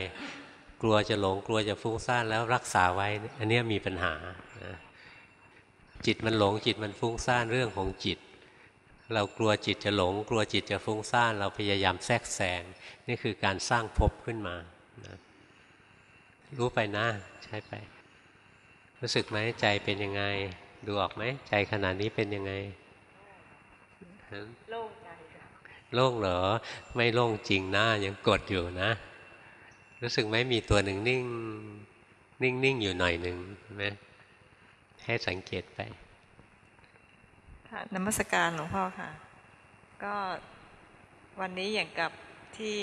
กลัวจะหลงกลัวจะฟุ้งซ่านแล้วรักษาไว้ อันนี้มีปัญหาจิตมันหลงจิตมันฟุ้งซ่านเรื่องของจิต เรากลัวจิตจะหลง กลัวจิตจะฟุ้งซ่าน เราพยายามแทรกแซงนี่คือการสร้างภพขึ้นมานะรู้ไปนะใช้ไป รู้สึกไหมใจเป็นยังไง ดูออกไหมใจขนาดนี้เป็นยังไงโล่งใจโล่งเหรอไม่โล่งจริงนะยังกดอยู่นะ รู้สึกไหมมีตัวหนึ่งนิ่ง นิ่งนิ่งอยู่หน่อยหนึ่งไหมให้สังเกตไป นมัสการหลวงพ่อค่ะ ก็วันนี้อย่างกับที่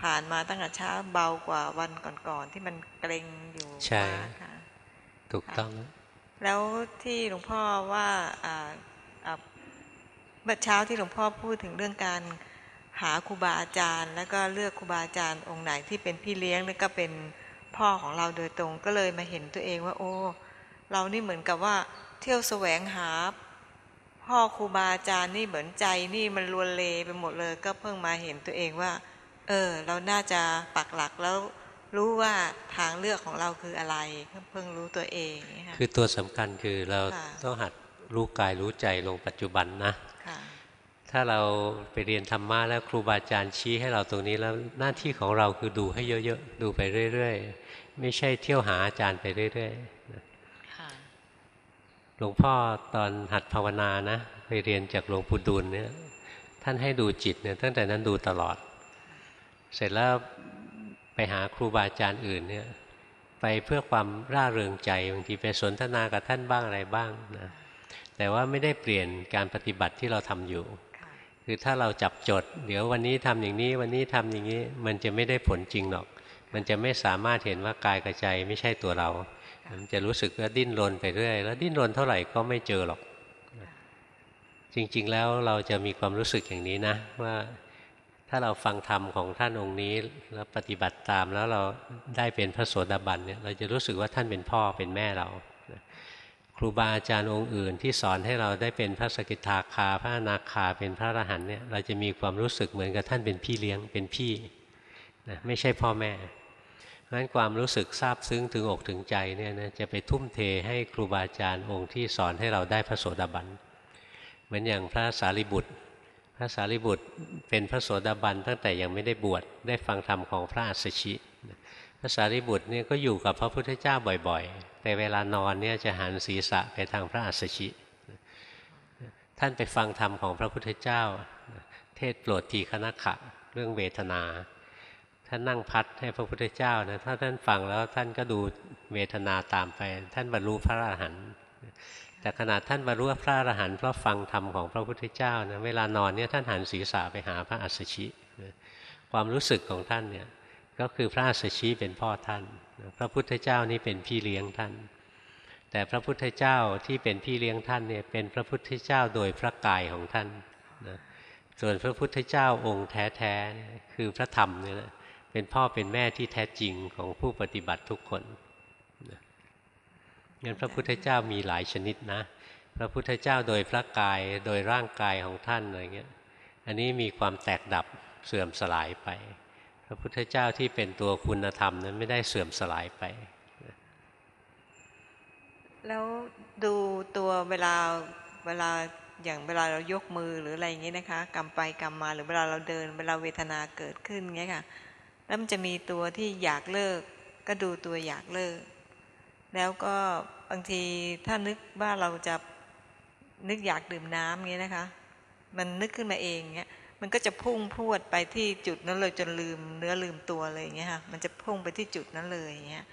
ผ่านมาตั้งแต่เช้าเบากว่าวันก่อนๆที่มันเกรงอยู่ใช่ค่ะถูกต้อง แล้วที่หลวงพ่อว่าเมื่อเช้าที่หลวงพ่อพูดถึงเรื่องการหาครูบาอาจารย์ แล้วก็เลือกครูบาอาจารย์องค์ไหนที่เป็นพี่เลี้ยงแล้วก็เป็นพ่อของเราโดยตรงก็เลยมาเห็นตัวเองว่า โอ้ เรานี่เหมือนกับว่าเที่ยวแสวงหา พ่อครูบาอาจารย์นี่เหมือนใจนี่มันลวนเลไปหมดเลย ก็เพิ่งมาเห็นตัวเองว่า เออ เราน่าจะปักหลักแล้วรู้ว่าทางเลือกของเราคืออะไร เพิ่งรู้ตัวเอง คือตัวสำคัญคือเราต้องหัดรู้กายรู้ใจลงปัจจุบันนะถ้าเราไปเรียนธรรมะแล้วครูบาอาจารย์ชี้ให้เราตรงนี้แล้วหน้าที่ของเราคือดูให้เยอะๆ ดูไปเรื่อยๆ ไม่ใช่เที่ยวหาอาจารย์ไปเรื่อยๆ หลวงพ่อตอนหัดภาวนานะไปเรียนจากหลวงปู่ดูลเนี่ยท่านให้ดูจิตเนี่ยตั้งแต่นั้นดูตลอด เสร็จแล้วไปหาครูบาอาจารย์อื่นเนี่ยไปเพื่อความร่าเริงใจบางทีไปสนทนากับท่านบ้างอะไรบ้างนะแต่ว่าไม่ได้เปลี่ยนการปฏิบัติที่เราทำอยู่ คือถ้าเราจับจด เดี๋ยววันนี้ทำอย่างนี้วันนี้ทำอย่างนี้มันจะไม่ได้ผลจริงหรอก มันจะไม่สามารถเห็นว่ากายกับใจไม่ใช่ตัวเรา มันจะรู้สึกว่าดิ้นรนไปเรื่อย แล้วดิ้นรนเท่าไหร่ก็ไม่เจอหรอก จริง ๆ แล้วเราจะมีความรู้สึกอย่างนี้นะ ว่าถ้าเราฟังธรรมของท่านองค์นี้ แล้วปฏิบัติตามแล้วเราได้เป็นพระโสดาบันเนี่ยเราจะรู้สึกว่าท่านเป็นพ่อเป็นแม่เราครูบาอาจารย์องค์อื่นที่สอนให้เราได้เป็นพระสกิทาคา พระนาคาเป็นพระอรหันต์เนี่ยเราจะมีความรู้สึกเหมือนกับท่านเป็นพี่เลี้ยงเป็นพี่นะไม่ใช่พ่อแม่ เพราะฉะนั้นความรู้สึกซาบซึ้งถึงอกถึงใจเนี่ยนะจะไปทุ่มเทให้ครูบาอาจารย์องค์ที่สอนให้เราได้พระโสดาบันเหมือนอย่างพระสารีบุตร พระสารีบุตรเป็นพระโสดาบันตั้งแต่ยังไม่ได้บวชได้ฟังธรรมของพระอัสสชิ พระสารีบุตรเนี่ยก็อยู่กับพระพุทธเจ้าบ่อยๆ แต่เวลานอนเนี่ยจะหันศีรษะไปทางพระอัสสชิ ท่านไปฟังธรรมของพระพุทธเจ้า เทศโปรดทีคณะขะเรื่องเวทนา ท่านนั่งพัดให้พระพุทธเจ้านะถ้าท่านฟังแล้วท่านก็ดูเวทนาตามไป ท่านบรรลุพระอรหันต์แต่ขนาดท่านบรรลุพระอรหันต์เพราะฟังธรรมของพระพุทธเจ้านะเวลานอนเนี่ยท่านหันศีรษะไปหาพระอัสสชิความรู้สึกของท่านเนี่ยก็คือพระอัสสชิเป็นพ่อท่าน พระพุทธเจ้านี่เป็นพี่เลี้ยงท่าน แต่พระพุทธเจ้าที่เป็นพี่เลี้ยงท่านเนี่ยเป็นพระพุทธเจ้าโดยพระกายของท่านนะส่วนพระพุทธเจ้าองค์แท้ๆคือพระธรรมนี่ยนะ เป็นพ่อเป็นแม่ที่แท้จริงของผู้ปฏิบัติทุกคนงั้นพระพุทธเจ้ามีหลายชนิดนะ พระพุทธเจ้าโดยพระกายโดยร่างกายของท่านอะไรเงี้ย อันนี้มีความแตกดับเสื่อมสลายไป พระพุทธเจ้าที่เป็นตัวคุณธรรมนั้นไม่ได้เสื่อมสลายไป แล้วดูตัวเวลาเวลาอย่างเวลาเรายกมือหรืออะไรอย่างเงี้ยนะคะกำไปกำมาหรือเวลาเราเดิน เวลาเวทนาเกิดขึ้นเงี้ยค่ะ แล้วมันจะมีตัวที่อยากเลิก ก็ดูตัวอยากเลิก แล้วก็บางทีถ้านึกว่าเราจะนึกอยากดื่มน้ำเงี้ยนะคะ มันนึกขึ้นมาเองเงี้ยมันก็จะพุ่งพวดไปที่จุดนั้นเลยจนลืมเนื้อลืมตัวเลยเงี้ยค่ะมันจะพุ่งไปที่จุดนั้นเลยเงี้ย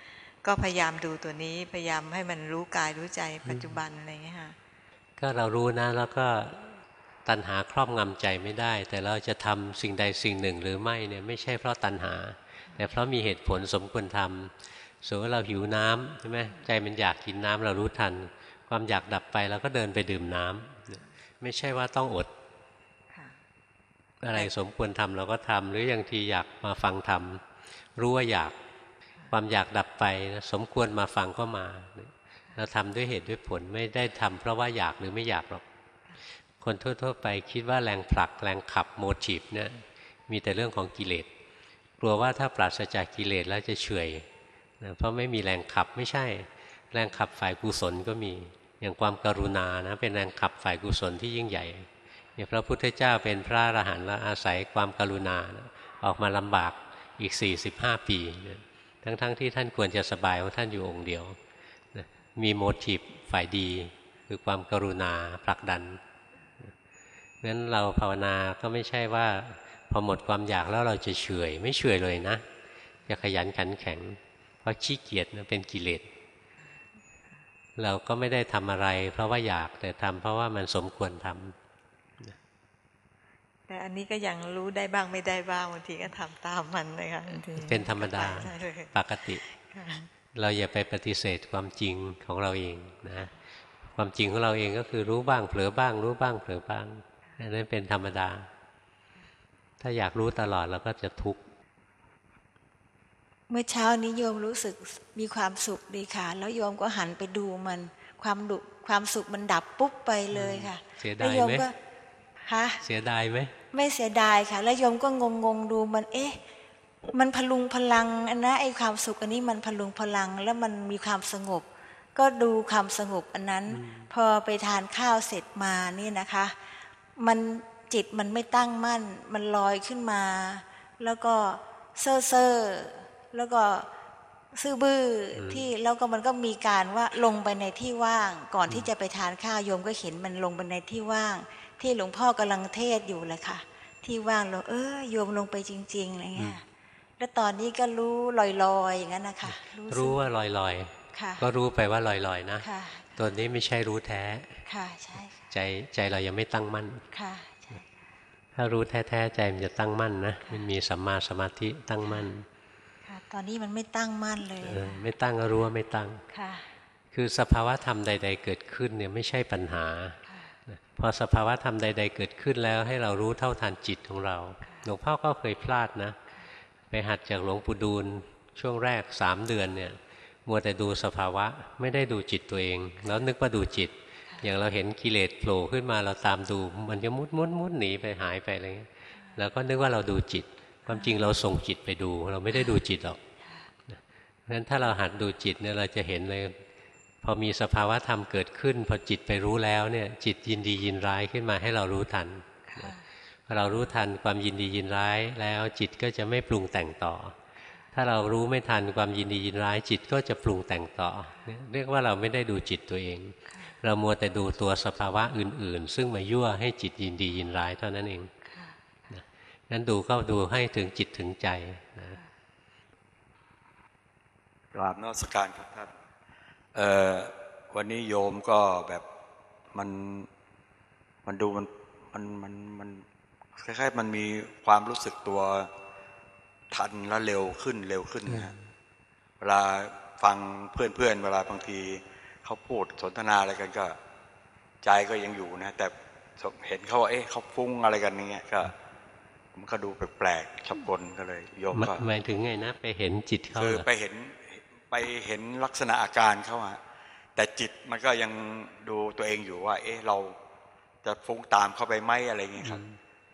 ก็พยายามดูตัวนี้พยายามให้มันรู้กายรู้ใจปัจจุบันอะไรเงี้ยค่ะก็เรารู้นะแล้วก็ ตัณหาครอบงำใจไม่ได้ แต่เราจะทำสิ่งใดสิ่งหนึ่งหรือไม่เนี่ยไม่ใช่เพราะตัณหา แต่เพราะมีเหตุผลสมควรทำสมมติเราหิวน้ำใช่ไหมใจมันอยากกินน้ำเรารู้ทัน ความอยากดับไปเราก็เดินไปดื่มน้ำไม่ใช่ว่าต้องอดอะไรสมควรทำเราก็ทำหรืออย่างทีอยากมาฟังธรรมรู้ว่าอยากความอยากดับไปนะสมควรมาฟังก็มา เราทำด้วยเหตุด้วยผลไม่ได้ทำเพราะว่าอยากหรือไม่อยากหรอก คนทั่ว ๆ ไปคิดว่าแรงผลักแรงขับโมทีฟเนี่ยมีแต่เรื่องของกิเลสกลัวว่าถ้าปราศจากกิเลสแล้วจะเฉยนะเพราะไม่มีแรงขับไม่ใช่ แรงขับฝ่ายกุศลก็มีอย่างความกรุณานะเป็นแรงขับฝ่ายกุศลที่ยิ่งใหญ่เนี่ยพระพุทธเจ้าเป็นพระอรหันต์แล้วอาศัยความกรุณานะออกมาลำบากอีก 45 ปีนะทั้งๆทที่ท่านควรจะสบายว่าท่านอยู่องค์เดียวนะมีโมทีฟฝ่ายดีคือความกรุณาผลักดัน งั้นเราภาวนาก็ไม่ใช่ว่า พอหมดความอยากแล้วเราจะเฉยไม่เฉยเลยนะจะขยันขันแข็ง เพราะขี้เกียจนะเป็นกิเลสเราก็ไม่ได้ทำอะไร เพราะว่าอยากแต่ทำเพราะว่ามันสมควรทำแต่อันนี้ก็ยังรู้ได้บ้างไม่ได้บ้างบางทีก็ทำตามมันนะคะเป็นธรรมดาปกติ เราอย่าไปปฏิเสธความจริงของเราเองนะ ความจริงของเราเองก็คือรู้บ้างเผลอบ้าง รู้บ้างเผลอบ้าง อันนั้นเป็นธรรมดา ถ้าอยากรู้ตลอดเราก็จะทุกข์ เมื่อเช้านี้โยมรู้สึกมีความสุขดีค่ะ แล้วโยมก็หันไปดูมัน ความดุความสุขมันดับปุ๊บไปเลยค่ะ เสียดายไหมฮะเสียดายไหม ไม่เสียดายค่ะ แล้วโยมก็งงงดูมัน เอ๊ะ มันพลุงพลังอันนะไอ้ความสุขอันนี้มันพลุงพลังแล้วมันมีความสงบ ก็ดูความสงบอันนั้น พอไปทานข้าวเสร็จมานี่นะคะ มันจิตมันไม่ตั้งมั่น มันลอยขึ้นมา แล้วก็เซ่อเซ่อแล้วก็ซื่อบื้อที่แล้วก็มันก็มีการว่าลงไปในที่ว่าง ก่อนที่จะไปทานข้าวโยมก็เห็นมันลงไปในที่ว่าง ที่หลวงพ่อกำลังเทศอยู่เลยค่ะ ที่ว่างเราเออโยมลงไปจริงๆอะไรเงี้ยแล้วตอนนี้ก็รู้ลอยๆอย่างนั้นนะคะรู้ว่าลอยๆก็รู้ไปว่าลอยๆนะตัวนี้ไม่ใช่รู้แท้ค่ะใช่ ใจใจเรายังไม่ตั้งมั่นค่ะถ้ารู้แท้ๆใจมันจะตั้งมั่นนะมันมีสัมมาสมาธิตั้งมั่นค่ะตอนนี้มันไม่ตั้งมั่นเลยไม่ตั้งก็รู้ว่าไม่ตั้งค่ะคือสภาวะธรรมใด ๆ เกิดขึ้นเนี่ยไม่ใช่ปัญหา พอสภาวะธรรมใด ๆ เกิดขึ้นแล้วให้เรารู้เท่าทันจิตของเราหลวงพ่อก็เคยพลาดนะ ไปหัดจากหลวงปู่ดูลช่วงแรกสามเดือนเนี่ยมัวแต่ดูสภาวะไม่ได้ดูจิตตัวเอง แล้วนึกว่าดูจิต อย่างเราเห็นกิเลสโผล่ขึ้นมาเราตามดู มันจะมุดมุดมุดหนีไปหายไปอะไรเงี้ยแล้วก็นึกว่าเราดูจิต ความจริงเราส่งจิตไปดู เราไม่ได้ดูจิตหรอกเพราะฉะนั้นถ้าเราหัดดูจิตเนี่ยเราจะเห็นเลย พอมีสภาวะธรรมเกิดขึ้น พอจิตไปรู้แล้วเนี่ย จิตยินดียินร้ายขึ้นมาให้เรารู้ทันพอเรารู้ทันความยินดียินร้ายแล้วจิตก็จะไม่ปรุงแต่งต่อ ถ้าเรารู้ไม่ทันความยินดียินร้ายจิตก็จะปรุงแต่งต่อ เรียกว่าเราไม่ได้ดูจิตตัวเอง เรามัวแต่ดูตัวสภาวะอื่น ๆ ซึ่งมายั่วให้จิตยินดียินร้ายเท่านั้นเองนั้นดูก็ดูให้ถึงจิตถึงใจนะกราบนอสการครับท่านวันนี้โยมก็แบบมันมันดูมันมันมันมันคล้ายๆมันมีความรู้สึกตัวทันและเร็วขึ้นเร็วขึ้นนะเวลาฟังเพื่อนๆเวลาบางที เขาพูดสนทนาอะไรกันก็ใจก็ยังอยู่นะ แต่เห็นเขาว่าเอ๊ะเขาฟุ้งอะไรกันอย่างเงี้ยก็มันก็ดูแปลกๆชับกลก็เลยโยมก็หมายถึงไงนะ ไปเห็นจิตเขาคือไปเห็นไปเห็นลักษณะอาการเขาอะแต่จิตมันก็ยังดูตัวเองอยู่ว่า เอ๊ะเราจะฟุ้งตามเข้าไปไหมอะไรเงี้ยครับ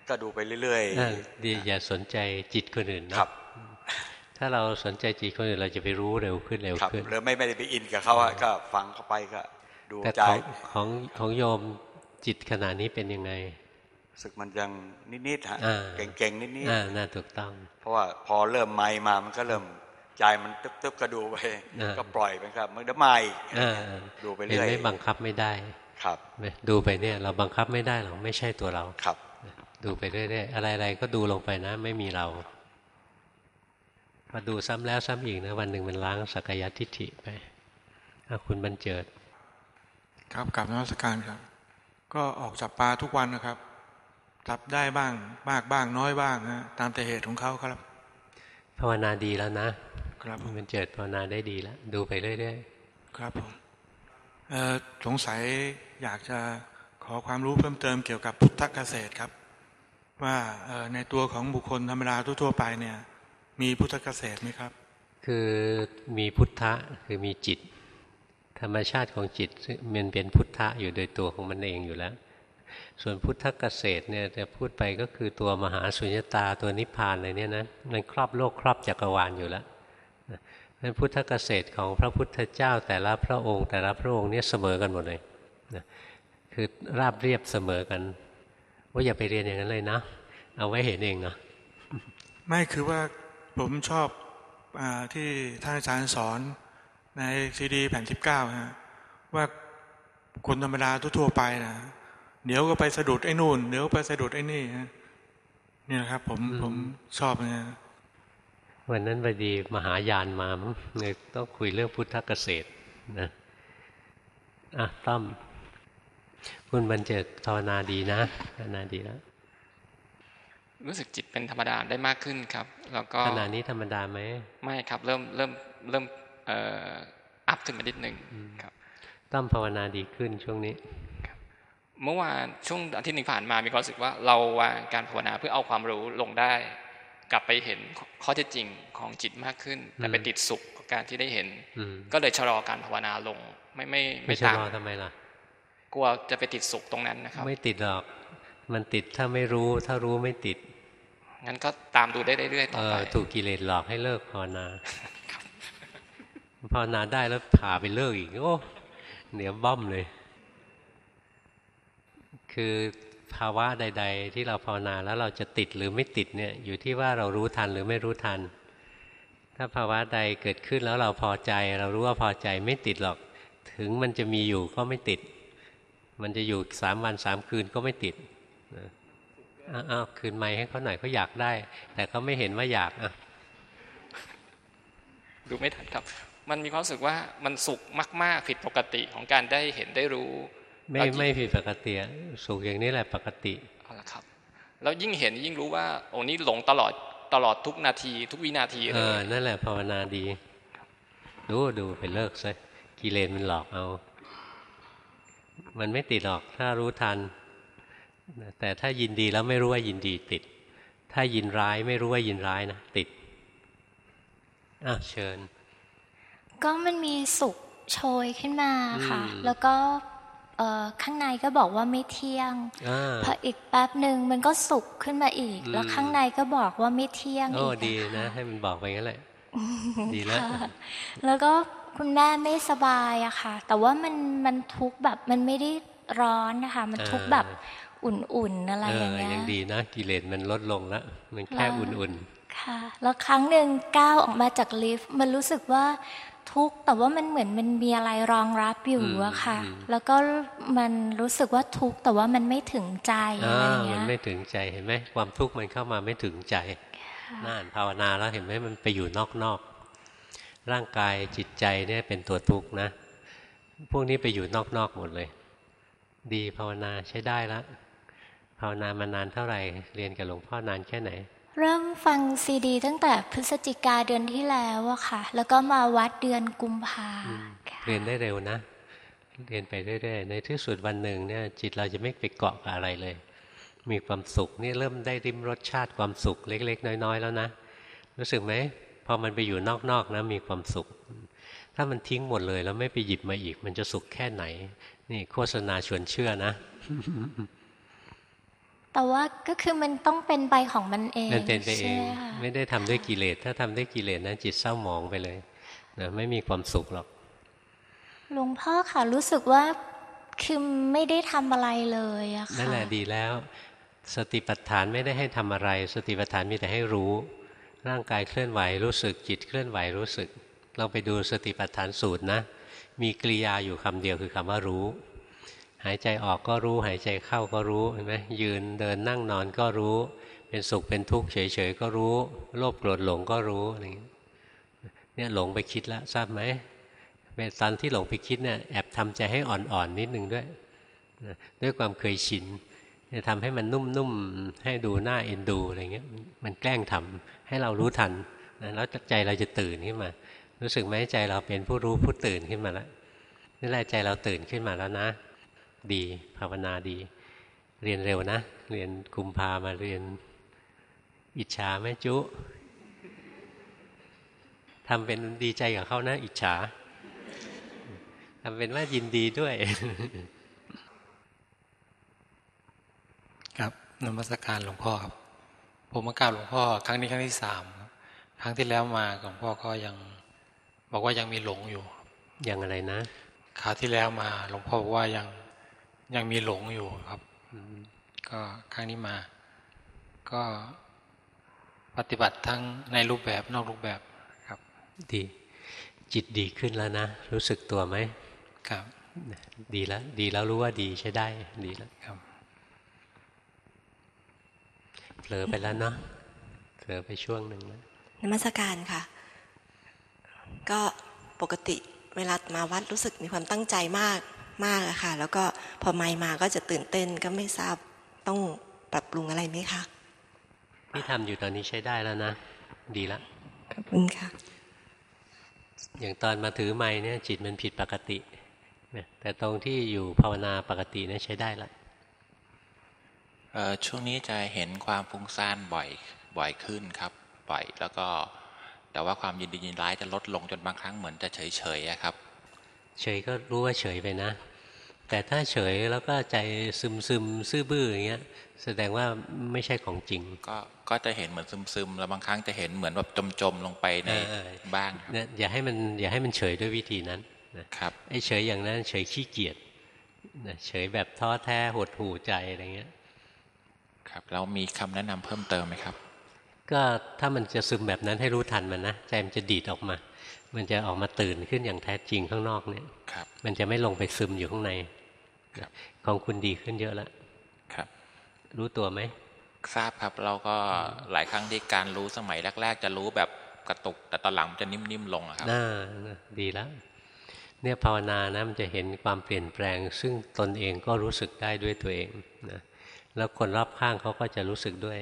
ก็ดูไปเรื่อยๆดีอย่าสนใจจิตคนอื่นนะครับ ถ้าเราสนใจจิตคนอื่นเราจะไปรู้เร็วขึ้นเร็วขึ้นหรือไม่ไม่ได้ไปอินกับเขาก็ฟังเข้าไปก็ดูใจของของโยมจิตขณะนี้เป็นยังไงสึกมันยังนิดๆฮะเก่งๆนิดๆอ่าน่าถูกต้อง เพราะว่าพอเริ่มไม่มามันก็เริ่มใจมันตึ๊บๆก็ดูไปก็ปล่อยไปครับ มันจะไม่ดูไปเรื่อยไม่บังคับไม่ได้ครับดูไปเนี่ย เราบังคับไม่ได้หรอกไม่ใช่ตัวเราครับ ดูไปเรื่อยๆอะไรๆก็ดูลงไปนะ ไม่มีเรา พอดูซ้ำแล้วซ้ำอีกนะวันหนึ่งมันล้างสักยทิฏฐิไปคุณบรรเจิด ครับกลับนมัสการครับ ก็ออกจับปลาทุกวันนะครับจับได้บ้างมากบ้างน้อยบ้างนะตามแต่เหตุของเขาครับ ภาวนาดีแล้วนะครับมันเจิดภาวนาได้ดีแล้ว ดูไปเรื่อยๆครับผมสงสัยอยากจะขอความรู้เพิ่มเติมเกี่ยวกับพุทธเกษตรครับ ว่าในตัวของบุคคลธรรมดาทั่วไปเนี่ย มีพุทธเกษตรไหมครับ คือมีพุทธะคือมีจิต ธรรมชาติของจิตมันเป็นพุทธะอยู่โดยตัวของมันเองอยู่แล้ว ส่วนพุทธเกษตรเนี่ยจะพูดไปก็คือตัวมหาสุญญตาตัวนิพพานอะไรเนี่ยนะมันครอบโลกครอบจักรวาลอยู่แล้วนั้นพุทธเกษตรของพระพุทธเจ้าแต่ละพระองค์ แต่ละพระองค์เนี่ยเสมอกันหมดเลยนะคือราบเรียบเสมอกัน ว่าอย่าไปเรียนอย่างนั้นเลยนะ เอาไว้เห็นเองนะไม่คือว่า ผมชอบอที่ท่านอาจารย์สอนในซีดีแผ่นที่เก้าฮะว่าคนธรรมดาทั่วไปนะเดี๋ยวก็ไปสะดุดไอ้นู่นเดี๋ยวไปสะดุดไอ้นี่นี่นะครับ ผมผมชอบนะวันนั้นพอดีมหายานมาเลยต้องคุยเรื่องพุทธเกษตรนะอะต้อมคุณบรรเจิดภาวนาดีนะภาวนาดีแล้ว รู้สึกจิตเป็นธรรมดาได้มากขึ้นครับ แล้วก็ขณะนี้ธรรมดาไหมไม่ครับเริ่มเริ่มเริ่มเอ่ออัพขึ้นมานิดหนึ่งครับต้อมภาวนาดีขึ้นช่วงนี้เมื่อวานช่วงอาทิตย์หนึ่งผ่านมามีความรู้สึกว่าเราวางการภาวนาเพื่อเอาความรู้ลงได้ กลับไปเห็นข้อเท็จจริงของจิตมากขึ้น แต่ไปติดสุขกับการที่ได้เห็น ก็เลยชะลอการภาวนาลง ไม่ไม่ไม่ตามทำไมล่ะ กลัวจะไปติดสุขตรงนั้นนะครับ ไม่ติดหรอก มันติดถ้าไม่รู้ ถ้ารู้ไม่ติด งั้นก็ตามดูได้เรื่อยๆต่อไปถูกกิเลสหลอกให้เลิกภาวนาภาวนาได้แล้วผ่าไปเลิกอีกโอ้เหนียวบ้อมเลย คือภาวะใด ๆ ที่เราภาวนาแล้วเราจะติดหรือไม่ติดเนี่ย อยู่ที่ว่าเรารู้ทันหรือไม่รู้ทัน ถ้าภาวะใดเกิดขึ้นแล้วเราพอใจ เรารู้ว่าพอใจไม่ติดหรอก ถึงมันจะมีอยู่ก็ไม่ติด มันจะอยู่สามวันสามคืนก็ไม่ติด อ้าวคืนไม่ให้เขาหน่อยเขาอยากได้ แต่เขาไม่เห็นว่าอยากอะดูไม่ทันครับ มันมีความรู้สึกว่ามันสุขมาก ๆ ผิดปกติของการได้เห็นได้รู้ ไม่ไม่ผิดปกติสุขอย่างนี้แหละปกติเอาละครับ แล้วยิ่งเห็นยิ่งรู้ว่าโอ้นี้หลงตลอดตลอดทุกนาที ทุกวินาทีเลยนั่นแหละภาวนาดี ดูดูไปเลิกซะกิเลสมันหลอกเอา มันไม่ติดหรอกถ้ารู้ทัน แต่ถ้ายินดีแล้วไม่รู้ว่ายินดีติด ถ้ายินร้ายไม่รู้ว่ายินร้ายนะติดอะเชิญ ก็มันมีสุขโชยขึ้นมาค่ะ แล้วก็ข้างในก็บอกว่าไม่เที่ยงพออีกแป๊บหนึ่งมันก็สุขขึ้นมาอีก แล้วข้างในก็บอกว่าไม่เที่ยงอีกโอ้ดีนะ ให้มันบอกไปงั้นแหละดีแล้วแล้วก็คุณแม่ไม่สบายอะค่ะ แต่ว่ามันมันทุกแบบมันไม่ได้ร้อนนะคะ มันทุกแบบ อุ่นๆอะไรอย่างเงี้ยยังดีนะกิเลสมันลดลงแล้วมันแค่อุ่นๆค่ะ แล้วครั้งหนึ่งก้าวออกมาจากลิฟต์มันรู้สึกว่าทุกแต่ว่ามันเหมือนมันมีอะไรรองรับอยู่อะค่ะ แล้วก็มันรู้สึกว่าทุกแต่ว่ามันไม่ถึงใจอะไรเงี้ยมันไม่ถึงใจเห็นไหมความทุกข์มันเข้ามาไม่ถึงใจน่านภาวนาแล้วเห็นไหมมันไปอยู่นอกๆร่างกายจิตใจเนี่ยเป็นตัวทุกข์นะ พวกนี้ไปอยู่นอกๆหมดเลย ดีภาวนาใช้ได้แล้ว ภาวนามานานเท่าไหร่ เรียนกับหลวงพ่อนานแค่ไหน เริ่มฟังซีดี ตั้งแต่พฤศจิกาเดือนที่แล้วอะค่ะ แล้วก็มาวัดเดือนกุมภาเรียนได้เร็วนะ เรียนไปเรื่อยๆ ในที่สุดวันหนึ่งเนี่ยจิตเราจะไม่ไปเกาะกับอะไรเลย มีความสุขนี่เริ่มได้ริมรสชาติความสุขเล็ก ๆ น้อย ๆ แล้วนะ รู้สึกไหมพอมันไปอยู่นอกๆนะมีความสุข ถ้ามันทิ้งหมดเลยแล้วไม่ไปหยิบมาอีก มันจะสุขแค่ไหน นี่โฆษณาชวนเชื่อนะ แต่ว่าก็คือมันต้องเป็นไปของมันเองมันเป็นไปเอง ไม่ได้ทำด้วยกิเลส ถ้าทำด้วยกิเลสนะจิตเศร้าหมองไปเลยนะไม่มีความสุขหรอก หลวงพ่อค่ะรู้สึกว่าคือไม่ได้ทำอะไรเลยอะค่ะนั่นแหละดีแล้ว สติปัฏฐานไม่ได้ให้ทำอะไร สติปัฏฐานมีแต่ให้รู้ ร่างกายเคลื่อนไหวรู้สึกจิตเคลื่อนไหวรู้สึก เราไปดูสติปัฏฐานสูตรนะ มีกริยาอยู่คำเดียวคือคำว่ารู้ หายใจออกก็รู้ หายใจเข้าก็รู้เห็นไหมยืนเดินนั่งนอนก็รู้ เป็นสุขเป็นทุกข์เฉยๆก็รู้ โลภโกรธหลงก็รู้อะไรเงี้ยเนี่ยหลงไปคิดแล้วทราบไหมเป็นตอนที่หลงไปคิดเนี่ยแอบทำใจให้อ่อนๆนิดนึงด้วยด้วยความเคยชินจะทำให้มันนุ่มๆให้ดูหน้าเอ็นดูอะไรเงี้ยมันแกล้งทำให้เรารู้ทันแล้วใจเราจะตื่นขึ้นมา รู้สึกไหมใจเราเป็นผู้รู้ผู้ตื่นขึ้นมาแล้วนี่แหละใจเราตื่นขึ้นมาแล้วนะ ดี ภาวนาดี เรียนเร็วนะ เรียนคุมพามาเรียนอิจฉาไหมจุทำเป็นดีใจกับเขานะ อิจฉาทำเป็นว่ายินดีด้วย ครับนมัสการหลวงพ่อครับ ผมมากราบหลวงพ่อ ครั้งนี้ครั้งที่สามครั้งที่แล้วมาหลวงพ่อก็ยัง บอกว่ายังมีหลงอยู่ ยังอะไรนะคราวที่แล้วมาหลวงพ่อบอกว่ายัง ยังมีหลงอยู่ครับก็ครั้งนี้มา ก็ปฏิบัติทั้งในรูปแบบนอกรูปแบบครับ ดี จิตดีขึ้นแล้วนะ รู้สึกตัวไหมครับ ดีแล้ว ดีแล้วรู้ว่าดีใช้ได้ ดีแล้วครับเผลอไปแล้วเนาะเผลอไปช่วงหนึ่งแล้วนมัสการค่ะ ก็ปกติเวลามาวัดรู้สึกมีความตั้งใจมาก มากอะค่ะ แล้วก็พอไม่มาก็จะตื่นเต้นก็ไม่ทราบต้องปรับปรุงอะไรไหมคะที่ทำอยู่ตอนนี้ใช้ได้แล้วนะ ดีแล้วขอบคุณค่ะ อย่างตอนมาถือไม้เนี่ย จิตมันผิดปกติแต่ตรงที่อยู่ภาวนาปกติเนี่ยใช้ได้ละช่วงนี้จะเห็นความฟุ้งซ่านบ่อยบ่อยขึ้นครับ บ่อยแล้วก็ แต่ว่าความยินดียินร้ายจะลดลงจนบางครั้งเหมือนจะเฉยเฉยครับ เฉยก็รู้ว่าเฉยไปนะ แต่ถ้าเฉยแล้วก็ใจซึมซึมซื่อบื้ออย่างเงี้ย แสดงว่าไม่ใช่ของจริง ก็ก็จะเห็นเหมือนซึมซึมแล้วบางครั้งจะเห็นเหมือนแบบจมจมลงไปในบ้างเนี่ยอย่าให้มันอย่าให้มันเฉยด้วยวิธีนั้นนะครับไอ้เฉยอย่างนั้น เฉยขี้เกียจเฉยแบบท้อแท้หดหู่ใจอะไรเงี้ย ครับแล้วมีคำแนะนำเพิ่มเติมไหมครับ ก็ถ้ามันจะซึมแบบนั้นให้รู้ทันมันนะใจมันจะดีดออกมา มันจะออกมาตื่นขึ้นอย่างแท้จริงข้างนอกเนี่ยมันจะไม่ลงไปซึมอยู่ข้างใน ของคุณดีขึ้นเยอะแล้วครับ รู้ตัวไหมทราบครับเราก็หลายครั้งที่การรู้สมัยแรก ๆ จะรู้แบบกระตุก แต่ตอนหลังจะนิ่มๆลงครับน่าดีแล้วเนี่ยภาวนานะมันจะเห็นความเปลี่ยนแปลง ซึ่งตนเองก็รู้สึกได้ด้วยตัวเองนะแล้วคนรอบข้างเขาก็จะรู้สึกด้วย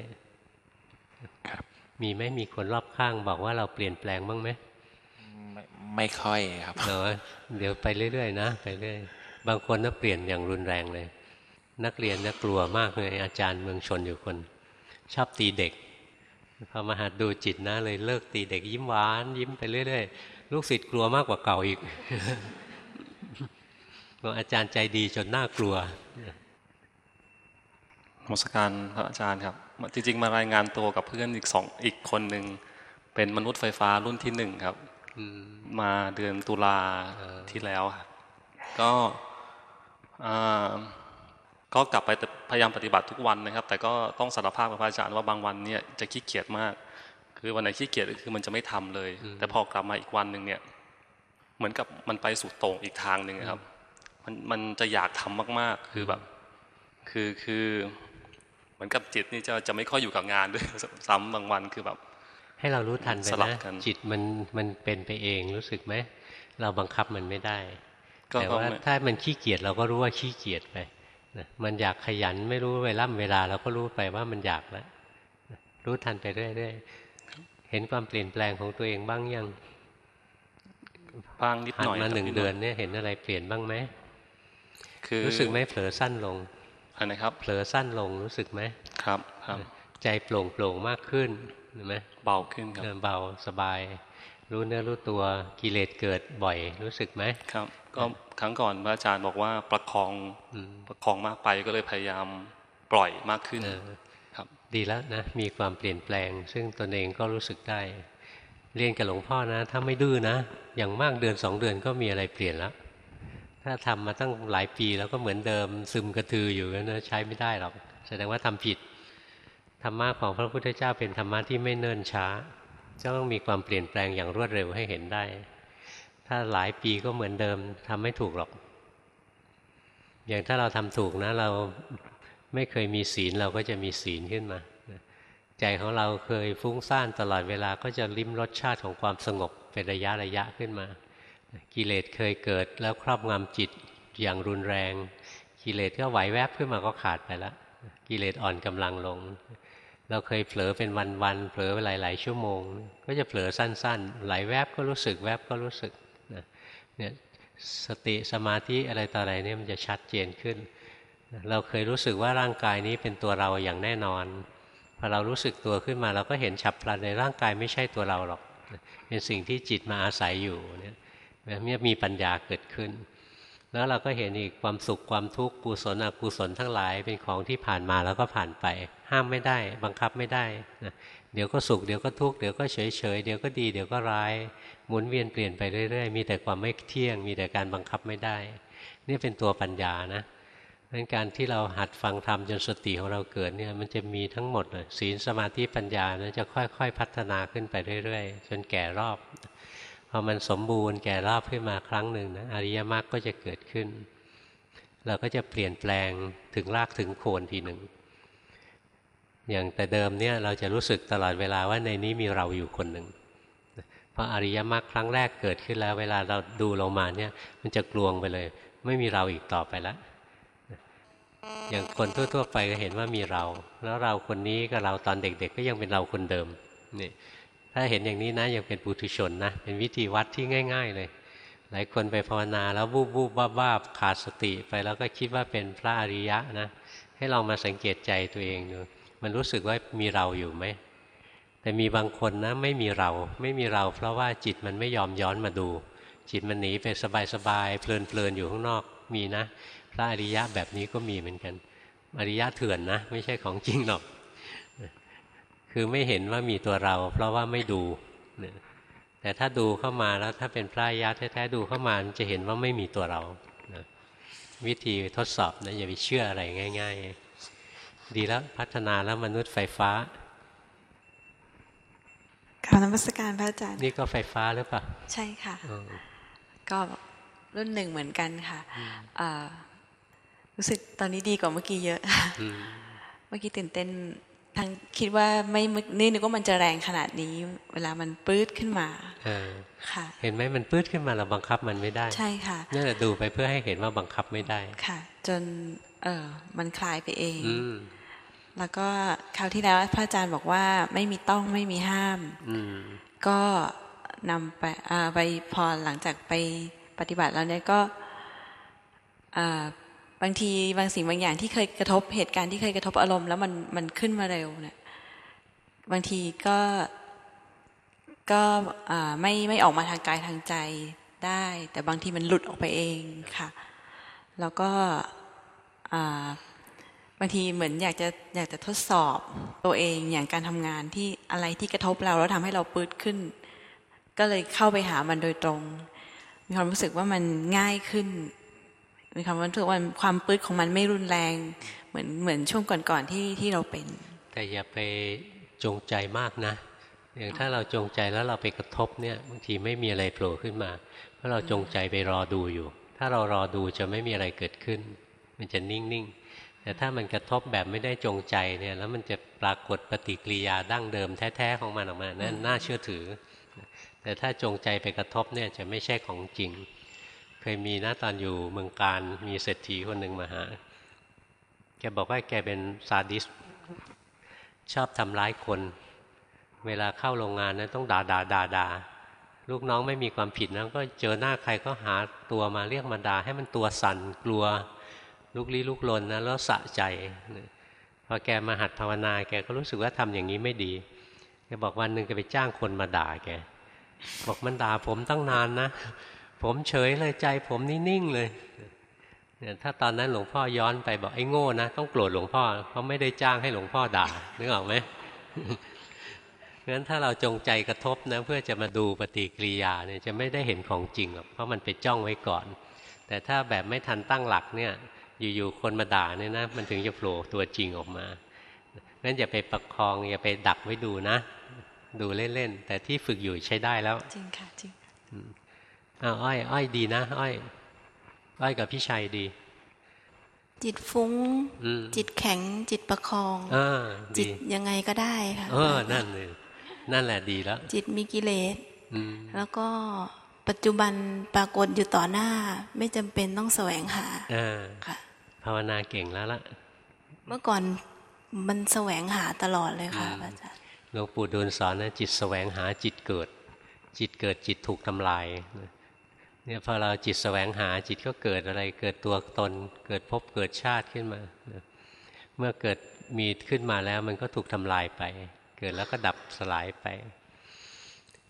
ครับ มีไหมมีคนรอบข้างบอกว่าเราเปลี่ยนแปลงบ้างไหมไม่ไม่ค่อยครับเดี๋ยวเดี๋ยวไปเรื่อยๆนะไปเรื่อย บางคนน่าเปลี่ยนอย่างรุนแรงเลย นักเรียนน่ากลัวมากเลยอาจารย์เมืองชนอยู่คน ชอบตีเด็กพอมาหัดดูจิตนะเลยเลิกตีเด็กยิ้มหวาน ยิ้มไปเรื่อยๆลูกศิษย์กลัวมากกว่าเก่าอีกบอกอาจารย์ใจดีจนน่ากลัวมรสการพระอาจารย์ครับ จริง ๆ มารายงานตัวกับเพื่อนอีกสองอีกคนหนึ่งเป็นมนุษย์ไฟฟ้ารุ่นที่หนึ่งครับมาเดือนตุลาที่แล้ว ก็ ก็กลับไปพยายามปฏิบัติทุกวันนะครับ แต่ก็ต้องสารภาพกับพระอาจารย์ว่าบางวันเนี่ยจะขี้เกียจมาก คือวันไหนขี้เกียจคือมันจะไม่ทำเลย แต่พอกลับมาอีกวันหนึ่งเนี่ย เหมือนกับมันไปสู่ตรงอีกทางหนึ่งครับ มันมันจะอยากทำมากๆ คือแบบ คือคือเหมือนกับจิตนี่จะจะไม่ค่อยอยู่กับงานด้วยซ้ำบางวันคือแบบ ให้เรารู้ทันไปนะจิตมันมันเป็นไปเองรู้สึกไหมเราบังคับมันไม่ได้ แต่ว่าถ้ามันขี้เกียจเราก็รู้ว่าขี้เกียจไปมันอยากขยันไม่รู้เวลาเวลาเราก็รู้ไปว่ามันอยากแล้วรู้ทันไปเรื่อยๆเห็นความเปลี่ยนแปลงของตัวเองบ้างยังบ้างนิดหน่อยมาหนึ่งเดือนเนี่ยเห็นอะไรเปลี่ยนบ้างไหมคือรู้สึกไหมเผลอสั้นลงอันไหนครับเผลอสั้นลงรู้สึกไหมครับครับใจโปร่งโปร่งมากขึ้นเห็นไหมเบาขึ้นครับเบาสบาย รู้เนื้อรู้ตัวกิเลสเกิดบ่อยรู้สึกไหมครับ ก็ครั้งก่อนพระอาจารย์บอกว่าประคองประคองมากไปก็เลยพยายามปล่อยมากขึ้นครับ ดีแล้วนะมีความเปลี่ยนแปลง ซึ่งตนเองก็รู้สึกได้ เรียนกับหลวงพ่อนะ ถ้าไม่ดื้อนะ อย่างมากเดือนสองเดือนก็มีอะไรเปลี่ยนแล้วถ้าทำมาตั้งหลายปีแล้วก็เหมือนเดิมซึมกระทืออยู่นะใช้ไม่ได้หรอกแสดงว่าทำผิดธรรมะของพระพุทธเจ้าเป็นธรรมะที่ไม่เนิ่นช้าจะต้องมีความเปลี่ยนแปลงอย่างรวดเร็วให้เห็นได้ ถ้าหลายปีก็เหมือนเดิมทำไม่ถูกหรอก อย่างถ้าเราทำถูกนะ เราไม่เคยมีศีลเราก็จะมีศีลขึ้นมา ใจของเราเคยฟุ้งซ่านตลอดเวลาก็จะลิ้มรสชาติของความสงบเป็นระยะระยะขึ้นมา กิเลสเคยเกิดแล้วครอบงำจิตอย่างรุนแรง กิเลสก็ไหวแวบขึ้นมาก็ขาดไปแล้วกิเลสอ่อนกำลังลง เราเคยเผลอเป็นวันๆเผลอหลาย ๆ ชั่วโมง ก็จะเผลอสั้น ๆ ไหลแวบก็รู้สึกแวบก็รู้สึก เนี่ยสติสมาธิอะไรต่ออะไรเนี่ยมันจะชัดเจนขึ้น เราเคยรู้สึกว่าร่างกายนี้เป็นตัวเราอย่างแน่นอนพอเรารู้สึกตัวขึ้นมาเราก็เห็นฉับพลันในร่างกายไม่ใช่ตัวเราหรอก เป็นสิ่งที่จิตมาอาศัยอยู่เนี่ยเนี่ยมีปัญญาเกิดขึ้น แล้วเราก็เห็นอีกความสุขความทุกข์กุศลอกุศลทั้งหลายเป็นของที่ผ่านมาแล้วก็ผ่านไป ห้ามไม่ได้ บังคับไม่ได้นะ เดี๋ยวก็สุขเดี๋ยวก็ทุกข์เดี๋ยวก็เฉยเฉยเดี๋ยวก็ดีเดี๋ยวก็ร้าย หมุนเวียนเปลี่ยนไปเรื่อยๆ มีแต่ความไม่เที่ยง มีแต่การบังคับไม่ได้ นี่เป็นตัวปัญญานะดังการที่เราหัดฟังธรรมจนสติของเราเกิดเนี่ยมันจะมีทั้งหมดเลยศีลสมาธิปัญญานะจะค่อยๆ พัฒนาขึ้นไปเรื่อยๆ จนแก่รอบพอมันสมบูรณ์แก่รอบขึ้นมาครั้งหนึ่งนะอริยมรรคก็จะเกิดขึ้น เราก็จะเปลี่ยนแปลงถึงรากถึงโคนทีหนึ่ง อย่างแต่เดิมเนี่ยเราจะรู้สึกตลอดเวลาว่าในนี้มีเราอยู่คนหนึ่งพออริยมรรคครั้งแรกเกิดขึ้นแล้ว เวลาเราดูลงมาเนี่ยมันจะกลวงไปเลย ไม่มีเราอีกต่อไปแล้วอย่างคนทั่ว ๆ ไปก็เห็นว่ามีเรา แล้วเราคนนี้กับเราตอนเด็ก ๆ ก็ยังเป็นเราคนเดิมนี่ถ้าเห็นอย่างนี้นะยังเป็นปุถุชนนะเป็นวิธีวัดที่ง่าย ๆ เลย หลายคนไปภาวนาแล้วบูบบูบบ้าบ้าขาดสติไปแล้วก็คิดว่าเป็นพระอริยะนะให้ลองมาสังเกตใจตัวเองดู มันรู้สึกว่ามีเราอยู่ไหมแต่มีบางคนนะไม่มีเราไม่มีเรา เพราะว่าจิตมันไม่ยอมย้อนมาดู จิตมันหนีไปสบายๆเพลินๆอยู่ข้างนอกมีนะ พระอริยะแบบนี้ก็มีเหมือนกัน อริยะเถื่อนนะ ไม่ใช่ของจริงหรอก คือไม่เห็นว่ามีตัวเรา เพราะว่าไม่ดู แต่ถ้าดูเข้ามาแล้วถ้าเป็นพระยะแท้ๆดูเข้ามาจะเห็นว่าไม่มีตัวเราวิธีทดสอบนะอย่าไปเชื่ออะไรง่าย ๆ ดีแล้วพัฒนาแล้วมนุษย์ไฟฟ้าข่าวนมัสการพระอาจารย์ นี่ก็ไฟฟ้าหรือเปล่า ใช่ค่ะ ก็รุ่นหนึ่งเหมือนกันค่ะรู้สึกตอนนี้ดีกว่าเมื่อกี้เยอะ เมื่อกี้ตื่นเต้นทางคิดว่าไม่นี่นึกว่ามันจะแรงขนาดนี้ เวลามันปื้ดขึ้นมาค่ะ เห็นไหมมันปื้ดขึ้นมาเราบังคับมันไม่ได้ ใช่ค่ะนี่แหละดูไปเพื่อให้เห็นว่าบังคับไม่ได้ ค่ะ จน เออมันคลายไปเอง แล้วก็คราวที่แล้วพระอาจารย์บอกว่าไม่มีต้องไม่มีห้ามก็นำไปไปพอหลังจากไปปฏิบัติแล้วเนี่ยก็บางทีบางสิ่งบางอย่างที่เคยกระทบเหตุการณ์ที่เคยกระทบอารมณ์ แล้วมันมันขึ้นมาเร็วเนี่ย บางทีก็ก็ไม่ไม่ออกมาทางกายทางใจได้ แต่บางทีมันหลุดออกไปเองค่ะ แล้วก็ บางทีเหมือนอยากจะอยากจะทดสอบตัวเองอย่างการทำงานที่อะไรที่กระทบเราแล้วทำให้เราปืดขึ้น ก็เลยเข้าไปหามันโดยตรง มีความรู้สึกว่ามันง่ายขึ้น มีความรู้สึกว่าความปืดของมันไม่รุนแรง เหมือนเหมือนช่วงก่อนๆที่ที่เราเป็น แต่อย่าไปจงใจมากนะ อย่างถ้าเราจงใจแล้วเราไปกระทบเนี่ยบางทีไม่มีอะไรโผล่ขึ้นมา เพราะเราจงใจไปรอดูอยู่ ถ้าเรารอดูจะไม่มีอะไรเกิดขึ้น มันจะนิ่งๆ แต่ถ้ามันกระทบแบบไม่ได้จงใจเนี่ย แล้วมันจะปรากฏปฏิกิริยาดั้งเดิมแท้ๆของมันออกมานั่นน่าเชื่อถือ แต่ถ้าจงใจไปกระทบเนี่ยจะไม่ใช่ของจริง เคยมีนะตอนอยู่เมืองการมีเศรษฐีคนหนึ่งมาหา แกบอกว่าแกเป็นซาดิส ชอบทำร้ายคน เวลาเข้าโรงงานนะต้องด่าด่าด่าด่าลูกน้องไม่มีความผิดนะก็เจอหน้าใครก็หาตัวมาเรียกมาด่าให้มันตัวสั่นกลัว ลุกลี้ลุกลนนะแล้วสะใจพอแกมาหัดภาวนา แกก็รู้สึกว่าทำอย่างนี้ไม่ดีแกบอกวันหนึ่งแกไปจ้างคนมาด่าแกบอกมันด่าผมตั้งนานนะ ผมเฉยเลยใจผมนิ่งๆเลยเนี่ยถ้าตอนนั้นหลวงพ่อย้อนไปบอกไอ้โง่นะต้องโกรธหลวงพ่อเพราไม่ได้จ้างให้หลวงพ่อด่านึกออกไหมงั้นถ้าเราจงใจกระทบนะเพื่อจะมาดูปฏิกิริยาเนี่ยจะไม่ได้เห็นของจริงหรอกเพราะมันไปจ้องไว้ก่อน แต่ถ้าแบบไม่ทันตั้งหลักเนี่ย อยู่ๆคนมาด่าเนี่ยนะ มันถึงจะโผล่ตัวจริงออกมางั้นอย่าไปประคองอย่าไปดักไว้ดูนะ ดูเล่นๆ แต่ที่ฝึกอยู่ใช้ได้แล้ว จริงค่ะจริงอ้าวอ้อยอ้อยดีนะอ้อย อ้อยกับพี่ชัยดี จิตฟุ้ง จิตแข็งจิตประคองอจิตยังไงก็ได้ค่ะเออนั่นเลยนั่นแหละดีแล้ว จิตมีกิเลสแล้วก็ปัจจุบันปรากฏอยู่ต่อหน้า ไม่จำเป็นต้องแสวงหาค่ะภาวนาเก่งแล้วล่ะ เมื่อก่อนมันแสวงหาตลอดเลยค่ะอาจารย์หลวงปู่ดูลสอนนะจิตแสวงหาจิตเกิด จิตเกิดจิตถูกทำลายเนี่ยพอเราจิตแสวงหาจิตก็เกิดอะไร เกิดตัวตน เกิดพบเกิดชาติขึ้นมาเมื่อเกิดมีขึ้นมาแล้วมันก็ถูกทำลายไป เกิดแล้วก็ดับสลายไป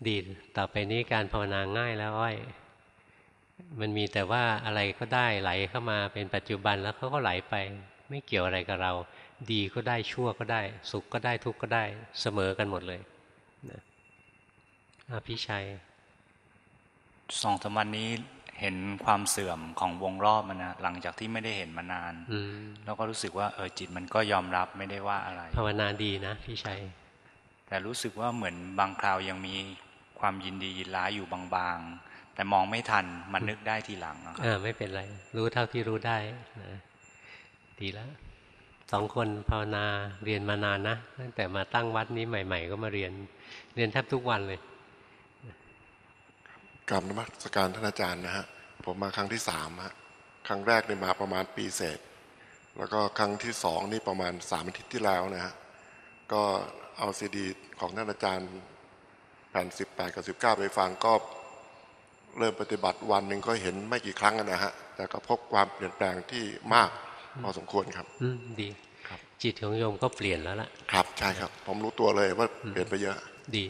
ดีต่อไปนี้การภาวนาง่ายแล้วอ้อย มันมีแต่ว่าอะไรก็ได้ไหลเข้ามาเป็นปัจจุบันแล้วเขาก็ไหลไป ไม่เกี่ยวอะไรกับเรา ดีก็ได้ชั่วก็ได้ สุขก็ได้ทุกข์ก็ได้เสมอกันหมดเลยนะพี่ชัยสองสามวันนี้เห็นความเสื่อมของวงรอบมันนะหลังจากที่ไม่ได้เห็นมานานแล้วก็รู้สึกว่าเออจิตมันก็ยอมรับไม่ได้ว่าอะไรภาวนาดีนะพี่ชัยแต่รู้สึกว่าเหมือนบางคราวยังมีความยินดียินร้ายอยู่บางๆ แต่มองไม่ทันมันนึกได้ทีหลังอ่าไม่เป็นไร รู้เท่าที่รู้ได้นะดีแล้วสองคนภาวนาเรียนมานานนะตั้งแต่มาตั้งวัดนี้ใหม่ ๆ ก็มาเรียน เรียนแทบทุกวันเลยกราบนมัสการท่านอาจารย์นะฮะผมมาครั้งที่สามฮะครั้งแรกเนี่ยมาประมาณปีเศษ แล้วก็ครั้งที่สองนี่ประมาณสามอาทิตย์ที่แล้วนะฮะก็เอาซีดี ของท่านอาจารย์แผ่นสิบแปดกับสิบเก้าไปฟังก็ เริ่มปฏิบัติวันหนึ่งก็เห็นไม่กี่ครั้งนะฮะ แต่ก็พบความเปลี่ยนแปลงที่มากพอสมควรครับ อืดีครับจิตของโยมก็เปลี่ยนแล้วล่ะ ครับใช่ครับ ผมรู้ตัวเลยว่าเปลี่ยนไปเยอะ ดี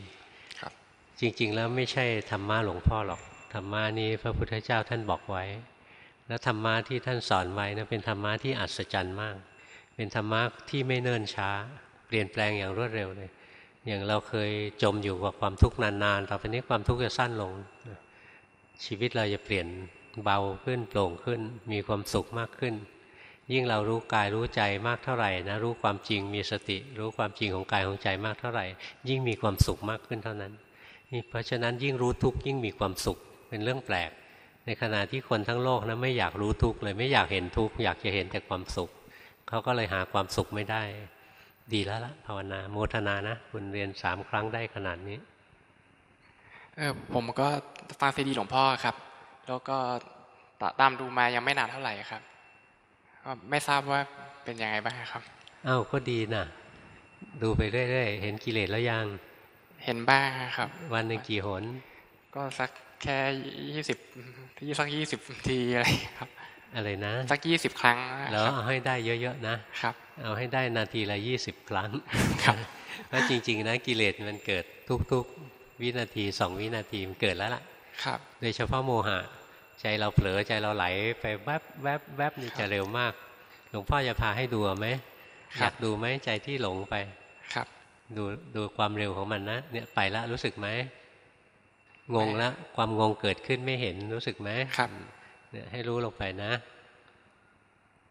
จริง ๆ แล้วไม่ใช่ธรรมะหลวงพ่อหรอกธรรมะนี้พระพุทธเจ้าท่านบอกไว้ แล้วธรรมะที่ท่านสอนไว้นะเป็นธรรมะที่อัศจรรย์มาก เป็นธรรมะที่ไม่เนิ่นช้า เปลี่ยนแปลงอย่างรวดเร็วเลย อย่างเราเคยจมอยู่กับความทุกข์นานๆต่อไปนี้ความทุกข์จะสั้นลง ชีวิตเราจะเปลี่ยนเบาขึ้นโปร่งขึ้น มีความสุขมากขึ้น ยิ่งเรารู้กายรู้ใจมากเท่าไหร่นะรู้ความจริงมีสติ รู้ความจริงของกายของใจมากเท่าไหร่ ยิ่งมีความสุขมากขึ้นเท่านั้นนี่เพราะฉะนั้นยิ่งรู้ทุกข์ยิ่งมีความสุขเป็นเรื่องแปลก ในขณะที่คนทั้งโลกนะไม่อยากรู้ทุกข์เลยไม่อยากเห็นทุกข์อยากจะเห็นแต่ความสุขเขาก็เลยหาความสุขไม่ได้ ดีแล้วละภาวนาโมทนานะ คุณเรียนสามครั้งได้ขนาดนี้ เออผมก็ฟังซีดีหลวงพ่อครับ แล้วก็ตามดูมายังไม่นานเท่าไหร่ครับก็ไม่ทราบว่าเป็นยังไงบ้างครับอ้าวก็ดีนะดูไปเรื่อยๆเห็นกิเลสแล้วยังเห็นบ้างครับ วันหนึ่งกี่หน ก็สักแค่ยี่สิบที่สักยี่สิบทีอะไรครับ อะไรนะ สักยี่สิบครั้งแล้วเอาให้ได้เยอะๆนะครับ เอาให้ได้นาทีละยี่สิบครั้งครับแล้วจริง ๆ นะกิเลสมันเกิดทุกๆ วินาทีสองวินาทีมันเกิดแล้วล่ะ ครับ โดยเฉพาะโมหะ ใจเราเผลอใจเราไหลไปแวบแวบแวบนี่จะเร็วมาก หลวงพ่อจะพาให้ดูไหมอยากดูไหมใจที่หลงไป ครับ ดูดูความเร็วของมันนะเนี่ยไปแล้วรู้สึกไหมงงแล้วความงงเกิดขึ้นไม่เห็นรู้สึกไหมครับเนี่ยให้รู้ลงไปนะ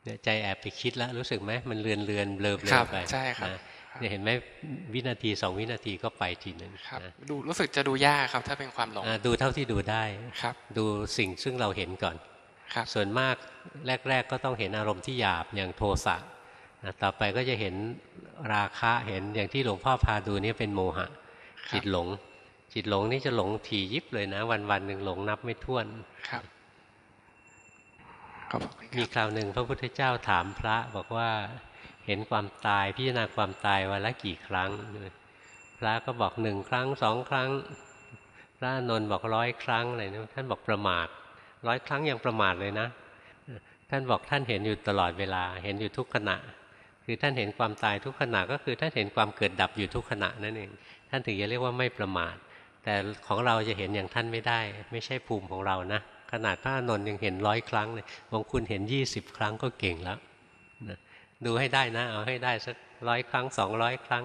เนี่ยใจแอบไปคิดแล้วรู้สึกไหมมันเลือนเลือนเบลอเบลครัอบไปใช่ครับ นะเนี่ยเห็นไหมวินาทีสองวินาทีก็ไปทีหนึ่งครับนะดูรู้สึกจะดูยากครับ ถ้าเป็นความหลงอ่าดูเท่าที่ดูได้ครับ ดูสิ่งซึ่งเราเห็นก่อนครับส่วนมากแรก ๆ ก็ต้องเห็นอารมณ์ที่หยาบอย่างโทสะนะต่อไปก็จะเห็นราคะเห็นอย่างที่หลวงพ่อพาดูนี่เป็นโมหะ จิตหลง จิตหลงนี่จะหลงถี่ยิบเลยนะ วันวันๆหนึ่งหลงนับไม่ถ้วนครับมีคราวหนึ่งพระพุทธเจ้าถามพระบอกว่า เห็นความตายพิจารณาความตายวันละกี่ครั้ง พระก็บอกหนึ่งครั้งสองครั้ง พระอนนท์บอกร้อยครั้งอะไรนะท่านบอกประมาทร้อยครั้งยังประมาทเลยนะ ท่านบอกท่านเห็นอยู่ตลอดเวลา เห็นอยู่ทุกขณะ คือท่านเห็นความตายทุกขณะก็คือท่านเห็นความเกิดดับอยู่ทุกขณะนั่นเองท่านถึงจะเรียกว่าไม่ประมาท แต่ของเราจะเห็นอย่างท่านไม่ได้ ไม่ใช่ภูมิของเรานะขนาดพระอนนท์ยังเห็นร้อยครั้งเลยของคุณเห็นยี่สิบครั้งก็เก่งแล้วนะ ดูให้ได้นะ เอาให้ได้สักร้อยครั้งสองร้อยครั้ง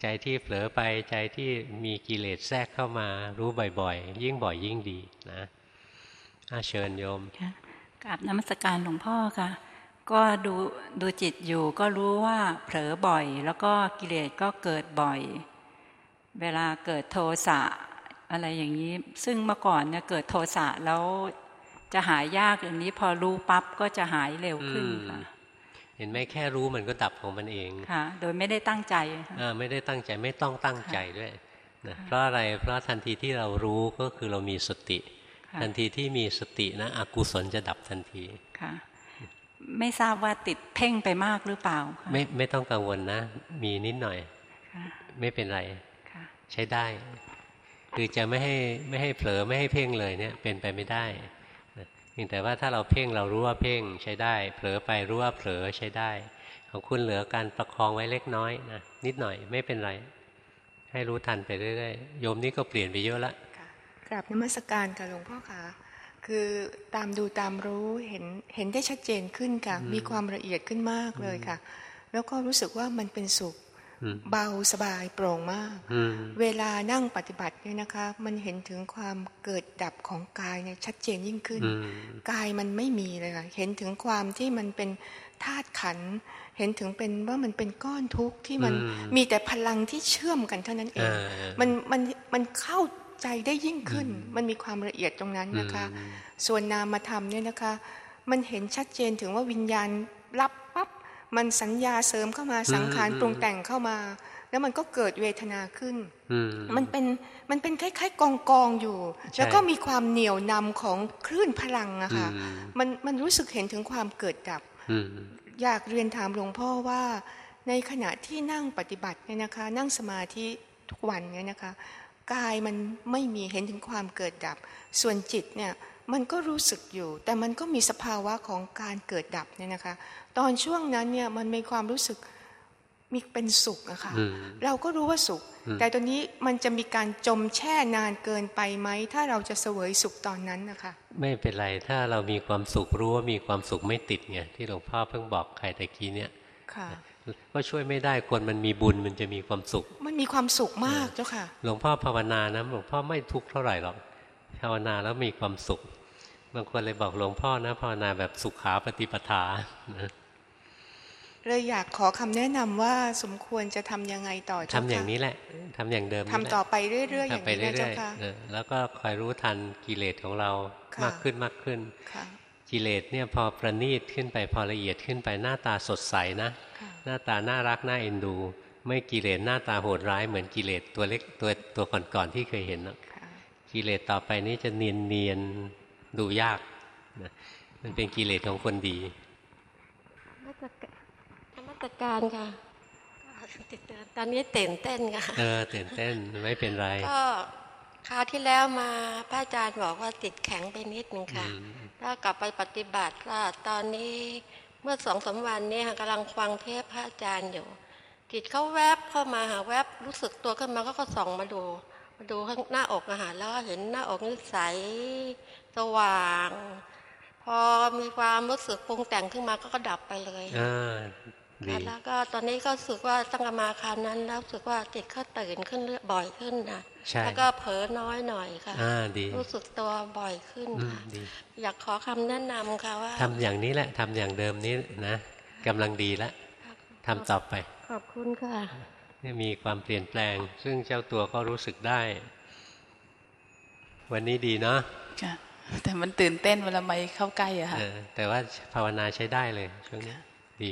ใจที่เผลอไปใจที่มีกิเลสแทรกเข้ามารู้บ่อยๆ ยิ่งบ่อยยิ่งดีนะอาเชิญโยมกราบนมัสการหลวงพ่อค่ะ ก็ดูดูจิตอยู่ก็รู้ว่าเผลอบ่อย แล้วก็กิเลสก็เกิดบ่อย เวลาเกิดโทสะอะไรอย่างนี้ ซึ่งเมื่อก่อนเนี่ยเกิดโทสะแล้วจะหายยากอย่างนี้พอรู้ปั๊บก็จะหายเร็วขึ้นค่ะ เห็นไหมแค่รู้มันก็ดับของมันเองค่ะ โดยไม่ได้ตั้งใจค่ะอ่าไม่ได้ตั้งใจไม่ต้องตั้งใจด้วยนะเพราะอะไรเพราะทันทีที่เรารู้ก็คือเรามีสติค่ะทันทีที่มีสตินะอกุศลจะดับทันทีค่ะ ไม่ทราบว่าติดเพ่งไปมากหรือเปล่าค่ะไม่ไม่ต้องกังวลนะ มีนิดหน่อยค่ะไม่เป็นไรค่ะใช้ได้ คือจะไม่ให้ไม่ให้เผลอไม่ให้เพ่งเลยเนี่ย เป็นไปไม่ได้นะ เพียงแต่ว่าถ้าเราเพ่งเรารู้ว่าเพ่งใช้ได้ เผลอไปรู้ว่าเผลอใช้ได้ ของคุณเหลือการประคองไว้เล็กน้อยนะนิดหน่อยไม่เป็นไร ให้รู้ทันไปเรื่อยๆโยมนี่ก็เปลี่ยนไปเยอะละกราบนมัสการค่ะหลวงพ่อคะคือตามดูตามรู้เห็นเห็นได้ชัดเจนขึ้นค่ะ มีความละเอียดขึ้นมากเลยค่ะ แล้วก็รู้สึกว่ามันเป็นสุขอืม เบาสบายโปร่งมากอืมเวลานั่งปฏิบัติเนี่ยนะคะ มันเห็นถึงความเกิดดับของกายเนี่ยชัดเจนยิ่งขึ้นอืมกายมันไม่มีเลยค่ะเห็นถึงความที่มันเป็นธาตุขันธ์เห็นถึงเป็นว่ามันเป็นก้อนทุกข์ที่มันอืมมีแต่พลังที่เชื่อมกันเท่านั้นเองเออมันมันมันเข้าใจได้ยิ่งขึ้น มันมีความละเอียดตรงนั้นนะคะ ส่วนนามธรรมเนี่ยนะคะ มันเห็นชัดเจนถึงว่าวิญญาณรับปั๊บ มันสัญญาเสริมเข้ามาสังขารอืมปรุงแต่งเข้ามา แล้วมันก็เกิดเวทนาขึ้นอืมมันเป็นมันเป็นคล้ายๆกองกองๆอยู่ใช่แล้วก็มีความเหนี่ยวนำของคลื่นพลังอะค่ะอืมมันมันรู้สึกเห็นถึงความเกิดดับอืมอยากเรียนถามหลวงพ่อว่า ในขณะที่นั่งปฏิบัติเนี่ยนะคะ นั่งสมาธิทุกวันเนี่ยนะคะกายมันไม่มีเห็นถึงความเกิดดับ ส่วนจิตเนี่ยมันก็รู้สึกอยู่ แต่มันก็มีสภาวะของการเกิดดับเนี่ยนะคะ ตอนช่วงนั้นเนี่ยมันมีความรู้สึกมีเป็นสุขอะค่ะอืมเราก็รู้ว่าสุขอืมแต่ตอนนี้มันจะมีการจมแช่นานเกินไปไหม ถ้าเราจะเสวยสุขตอนนั้นนะคะ ไม่เป็นไรถ้าเรามีความสุขรู้ว่ามีความสุขไม่ติดไงที่หลวงพ่อเพิ่งบอกใครตะกี้เนี่ยค่ะก็ช่วยไม่ได้คนมันมีบุญมันจะมีความสุข มันมีความสุขมากเจ้าค่ะหลวงพ่อภาวนานะหลวงพ่อไม่ทุกข์เท่าไหร่หรอกภาวนาแล้วมีความสุขบางคนเลยบอกหลวงพ่อนะภาวนาแบบสุขาปฏิปทานะ เลยอยากขอคำแนะนำว่าสมควรจะทำยังไงต่อเจ้าทำอย่างค่ะนี้แหละทำอย่างเดิมนี่ทำแหละต่อไปเรื่อยๆอย่างทำไปนี้เรื่นะเจ้าอยค่ะๆเออแล้วก็คอยรู้ทันกิเลสของเราค่ะมากขึ้นมากขึ้นค่ะกิเลสเนี่ยพอประณีตขึ้นไปพอละเอียดขึ้นไปหน้าตาสดใสนะค่ะหน้าตาน่ารักน่าเอ็นดู ไม่กิเลสหน้าตาโหดร้ายเหมือนกิเลสตัวเล็กตัวตัวก่อนๆที่เคยเห็นนะกิเลสต่อไปนี้จะเนียนเนียนๆดูยากนะมันเป็นกิเลสของคนดี นมัสการค่ะตอนนี้ตื่นเต้นค่ะเออตื่นเต้นไม่เป็นไร ก็คราวที่แล้วมาพระอาจารย์บอกว่าติดแข็งไปนิดนึงค่ะ ถ้ากลับไปปฏิบัติก็ตอนนี้เมื่อสองสาวันนี้กำลังฟังเทพพระอาจารย์อยู่จิตเขาแวบเข้ามาหาแวบรู้สึกตัวขึ้นมาก็ก็ส่องมาดูมาดูข้างหน้าอกอาหารแล้วก็เห็นหน้าอกนี่ใสสว่าง พอมีความรู้สึกปรุงแต่งขึ้นมาก็ก็ดับไปเลยอ่าดี แล้วก็ตอนนี้ก็รู้สึกว่าตั้งแต่มาคราวนั้นแล้วรู้สึกว่าจิตก็ตื่นขึ้นบ่อยขึ้นนะแล้วก็เผลอน้อยหน่อยค่ะอ่าดีรู้สึกตัวบ่อยขึ้นค่ะอยากขอคำแนะนำค่ะว่าทำอย่างนี้แหละทำอย่างเดิมนี้นะกำลังดีแล้วทำต่อไป ขอบคุณค่ะนี่มีความเปลี่ยนแปลง ซึ่งเจ้าตัวก็รู้สึกได้ วันนี้ดีเนาะแต่มันตื่นเต้นเวลาไม่เข้าใกล้อะค่ะแต่ว่าภาวนาใช้ได้เลยช่วงนี้ดี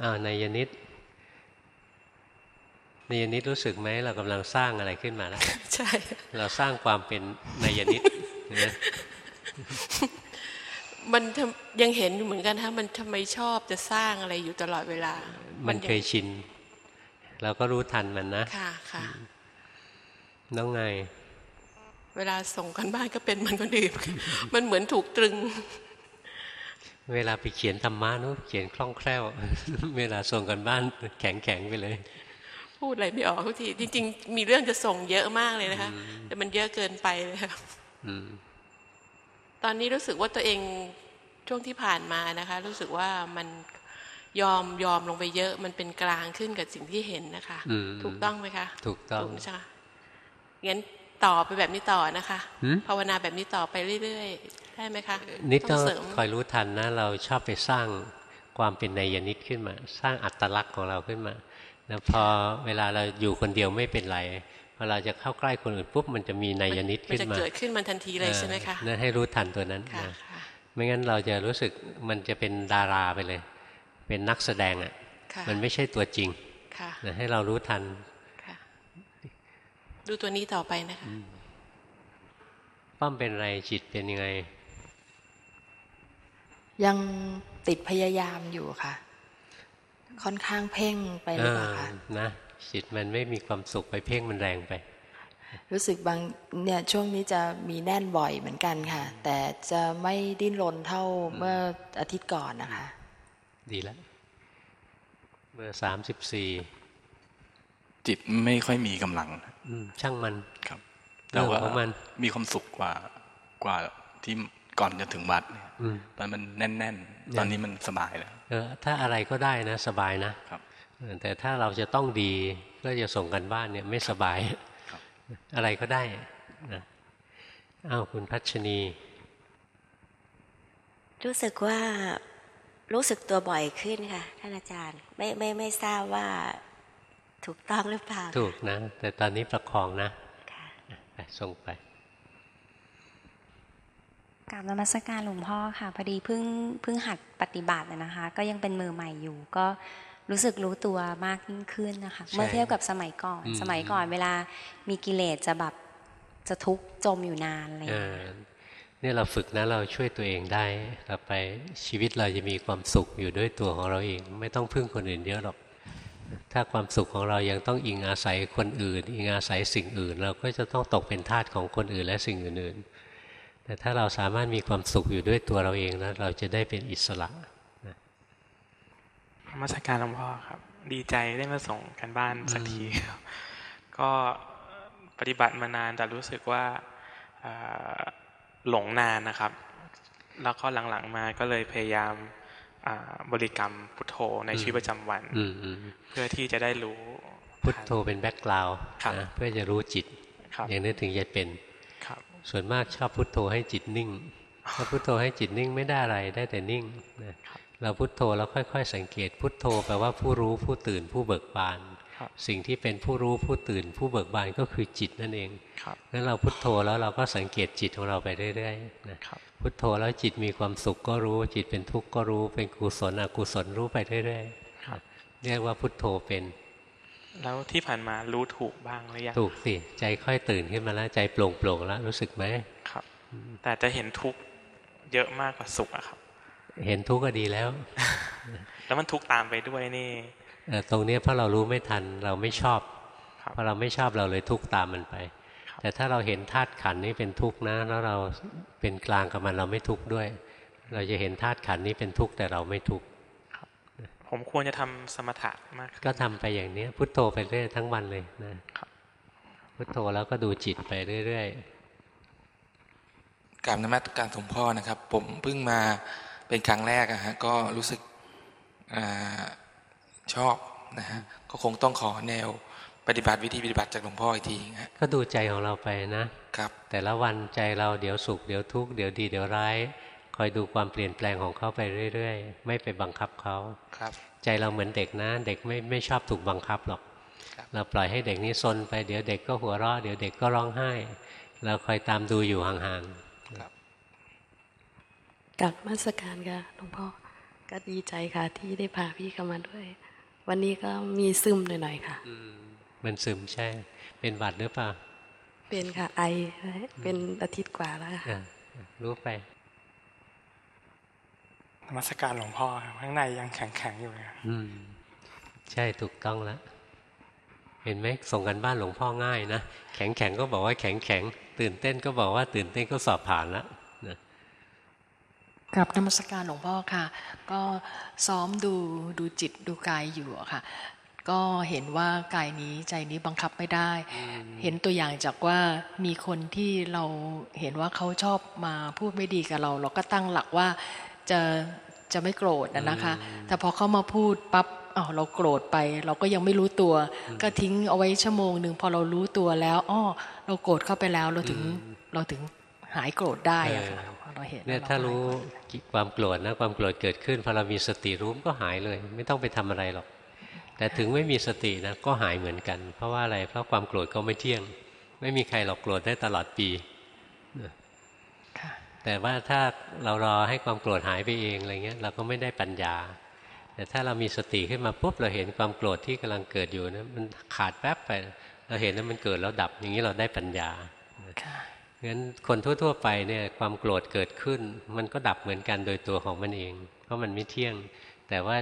อ้าวนายนิดนายนิดรู้สึกไหมเรากำลังสร้างอะไรขึ้นมาแล้วใช่ เราสร้างความเป็นนายนิดนะมันยังเห็นอยู่เหมือนกันฮะมันทำไมชอบจะสร้างอะไรอยู่ตลอดเวลา มันเคยชิน เราก็รู้ทันมันนะ ค่ะค่ะน้องไง เวลาส่งกันบ้านก็เป็นมันก็ดื่มมันเหมือนถูกตรึง เวลาไปเขียนธรรมะนู้เขียนคล่องแคล่ว เวลาส่งกันบ้านแข็งแข็งไปเลย พูดอะไรไม่ออกทุกทีจริง ๆ มีเรื่องจะส่งเยอะมากเลยนะคะแต่มันเยอะเกินไปเลยค่ะตอนนี้รู้สึกว่าตัวเองช่วงที่ผ่านมานะคะ รู้สึกว่ามันยอมยอมลงไปเยอะ มันเป็นกลางขึ้นกับสิ่งที่เห็นนะคะ ถูกต้องไหมคะ ถูกต้องใช่งั้น ต่อไปแบบนี้ต่อนะคะภาวนาแบบนี้ต่อไปเรื่อยได้ไหมคะนิดต้องคอยรู้ทันนะเราชอบไปสร้างความเป็นนายนิดขึ้นมา สร้างอัตลักษณ์ของเราขึ้นมาแล้วพอเวลาเราอยู่คนเดียวไม่เป็นไรพอเราจะเข้าใกล้คนอื่นปุ๊บมันจะมีนายนิดขึ้นมามันจะเกิดขึ้นมันทันทีเลยใช่ไหมคะนั่นให้รู้ทันตัวนั้นนะไม่งั้นเราจะรู้สึกมันจะเป็นดาราไปเลย เป็นนักแสดงอะ มันไม่ใช่ตัวจริงนะให้เรารู้ทัน ดูตัวนี้ต่อไปนะคะป้อมเป็นไรจิตเป็นยังไง ยังติดพยายามอยู่ค่ะ ค่อนข้างเพ่งไปหรือเปล่าคะนะจิตมันไม่มีความสุขไปเพ่งมันแรงไป รู้สึกบางเนี่ยช่วงนี้จะมีแน่นบ่อยเหมือนกันค่ะ แต่จะไม่ดิ้นรนเท่าเมื่ออาทิตย์ก่อนนะคะ ดีแล้วเมื่อสามสิบสี่ จิตไม่ค่อยมีกำลังช่างมันครับแต่ว่ามันมีความสุขกว่ากว่าที่ก่อนจะถึงวัดเนี่ยตอนมันแน่น ๆ ตอนนี้มันสบายแล้วเออถ้าอะไรก็ได้นะสบายนะครับแต่ถ้าเราจะต้องดีก็จะส่งกันบ้านเนี่ยไม่สบายอะไรก็ได้นะอ้าวคุณพัชนี รู้สึกว่ารู้สึกตัวบ่อยขึ้นค่ะท่านอาจารย์ ไม่ไม่ไม่ทราบว่า ถูกต้องหรือเปล่า ถูกนะ แต่ตอนนี้ประคองนะไปส่งไปกราบนมัสการหลวงพ่อค่ะพอดีเพิ่งเพิ่งหัดปฏิบัตินะคะ ก็ยังเป็นมือใหม่อยู่ ก็รู้สึกรู้ตัวมากยิ่งขึ้นนะคะ เมื่อเทียบกับสมัยก่อน สมัยก่อนเวลามีกิเลสจะแบบจะทุกข์จมอยู่นานอะไรอย่างเงี้ยนี่เราฝึกนะเราช่วยตัวเองได้เราไปชีวิตเราจะมีความสุขอยู่ด้วยตัวของเราเอง ไม่ต้องพึ่งคนอื่นเยอะหรอก ถ้าความสุขของเรายังต้องอิงอาศัยคนอื่น อิงอาศัยสิ่งอื่น เราก็จะต้องตกเป็นทาสของคนอื่นและสิ่งอื่นๆ แต่ถ้าเราสามารถมีความสุขอยู่ด้วยตัวเราเองนะเราจะได้เป็นอิสระมาสักการหลวงพ่อครับ ดีใจได้มาส่งกันบ้านสักทีก็ปฏิบัติมานานแต่รู้สึกว่าหลงนานนะครับ แล้วก็หลังๆมาก็เลยพยายาม บริกรรมพุทโธในชีวิตประจำวันเพื่อที่จะได้รู้พุทโธเป็นแบ็กกราวด์นะเพื่อจะรู้จิต อย่างนี้ถึงจะเป็นส่วนมากชอบพุทโธให้จิตนิ่งถ้าพุทโธให้จิตนิ่งไม่ได้อะไรได้แต่นิ่งนะเราพุทโธแล้วค่อย ๆ สังเกต พุทโธแปลว่าผู้รู้ผู้ตื่นผู้เบิกบาน สิ่งที่เป็นผู้รู้ผู้ตื่น ผู้เบิกบานก็คือจิตนั่นเองงั้นเราพุทโธแล้วเราก็สังเกตจิตของเราไปเรื่อยๆนะ พุทโธแล้วจิตมีความสุขก็รู้ จิตเป็นทุกข์ก็รู้ เป็นกุศลอกุศลรู้ไปเรื่อยๆเรียกว่าพุทโธเป็น แล้วที่ผ่านมารู้ถูกบ้างหรือยังถูกสิใจค่อยตื่นขึ้นมาแล้วใจโปร่งโปร่งแล้วรู้สึกไหมครับ แต่จะเห็นทุกข์เยอะมากกว่าสุขอะครับ เห็นทุกข์ก็ดีแล้ว แล้วมันทุกข์ตามไปด้วยนี่ตรงนี้เพราะเรารู้ไม่ทันเราไม่ชอบพอเราไม่ชอบเราเลยทุกข์ตามมันไป แต่ถ้าเราเห็นธาตุขันนี้เป็นทุกข์นะ แล้วเราเป็นกลางกับมันเราไม่ทุกข์ด้วย เราจะเห็นธาตุขันนี้เป็นทุกข์แต่เราไม่ทุกข์ผมควรจะทำสมถะมาก ก็ทำไปอย่างนี้พุทโธไปเรื่อยทั้งวันเลยนะพุทโธแล้วก็ดูจิตไปเรื่อยๆกราบนมัสการสมพ่อนะครับ ผมเพิ่งมาเป็นครั้งแรกอะฮะก็รู้สึกอชอบนะฮะก็คงต้องขอแนว ปฏิบัติวิธีปฏิบัติจากหลวงพ่ออีกทีฮะก็ดูใจของเราไปนะครับ แต่ละวันใจเราเดี๋ยวสุขเดี๋ยวทุกข์เดี๋ยวดีเดี๋ยวร้ายคอยดูความเปลี่ยนแปลงของเขาไปเรื่อยๆ ไม่ไปบังคับเขาครับ ใจเราเหมือนเด็กนะ เด็กไม่ไม่ชอบถูกบังคับหรอกเราปล่อยให้เด็กนี้ซนไปเดี๋ยวเด็กก็หัวเราะเดี๋ยวเด็กก็ร้องไห้ เราคอยตามดูอยู่ห่างๆกับมาสการค่ะหลวงพ่อก็ดีใจค่ะ ที่ได้พาพี่เข้ามาด้วย วันนี้ก็มีซึมหน่อยๆค่ะ มันซึมใช่ เป็นหวัดหรือเปล่า เป็นค่ะไอ เป็นอาทิตย์กว่าแล้วค่ะรู้ไปมาสการหลวงพ่อข้างในยังแข็งๆอยู่เลยอืม ใช่ถูกต้องแล้วเห็นไหมส่งกันบ้านหลวงพ่อง่ายนะแข็งแข็งก็บอกว่าแข็งแข็งตื่นเต้นก็บอกว่าตื่นเต้นก็สอบผ่านแล้วนะกับนมัสการหลวงพ่อค่ะ ก็ซ้อมดูดูจิตดูกายอยู่ค่ะ ก็เห็นว่ากายนี้ใจนี้บังคับไม่ได้ เห็นตัวอย่างจากว่ามีคนที่เราเห็นว่าเขาชอบมาพูดไม่ดีกับเรา เราก็ตั้งหลักว่าจะจะไม่โกรธนะคะ แต่พอเขามาพูดปั๊บอ้าวเราโกรธไป เราก็ยังไม่รู้ตัว ก็ทิ้งเอาไว้ชั่วโมงหนึ่งพอเรารู้ตัวแล้วอ้อเราโกรธเข้าไปแล้วเราถึงเราถึงหายโกรธได้อะค่ะเราเห็นเนี่ยถ้ารู้ความโกรธนะความโกรธเกิดขึ้นพอเรามีสติรู้ก็หายเลย ไม่ต้องไปทำอะไรหรอก แต่ถึงไม่มีสตินะก็หายเหมือนกัน เพราะว่าอะไรเพราะความโกรธก็ไม่เที่ยง ไม่มีใครหรอกโกรธได้ตลอดปีแต่ว่าถ้าเรารอให้ความโกรธหายไปเองอะไรเงี้ยเราก็ไม่ได้ปัญญา แต่ถ้าเรามีสติขึ้นมาปุ๊บเราเห็นความโกรธที่กำลังเกิดอยู่นะมันขาดแป๊บไป เราเห็นว่ามันเกิดแล้วดับอย่างนี้เราได้ปัญญางั้นคนทั่ว ๆ ไปเนี่ยความโกรธเกิดขึ้น มันก็ดับเหมือนกันโดยตัวของมันเอง เพราะมันไม่เที่ยง แต่ว่า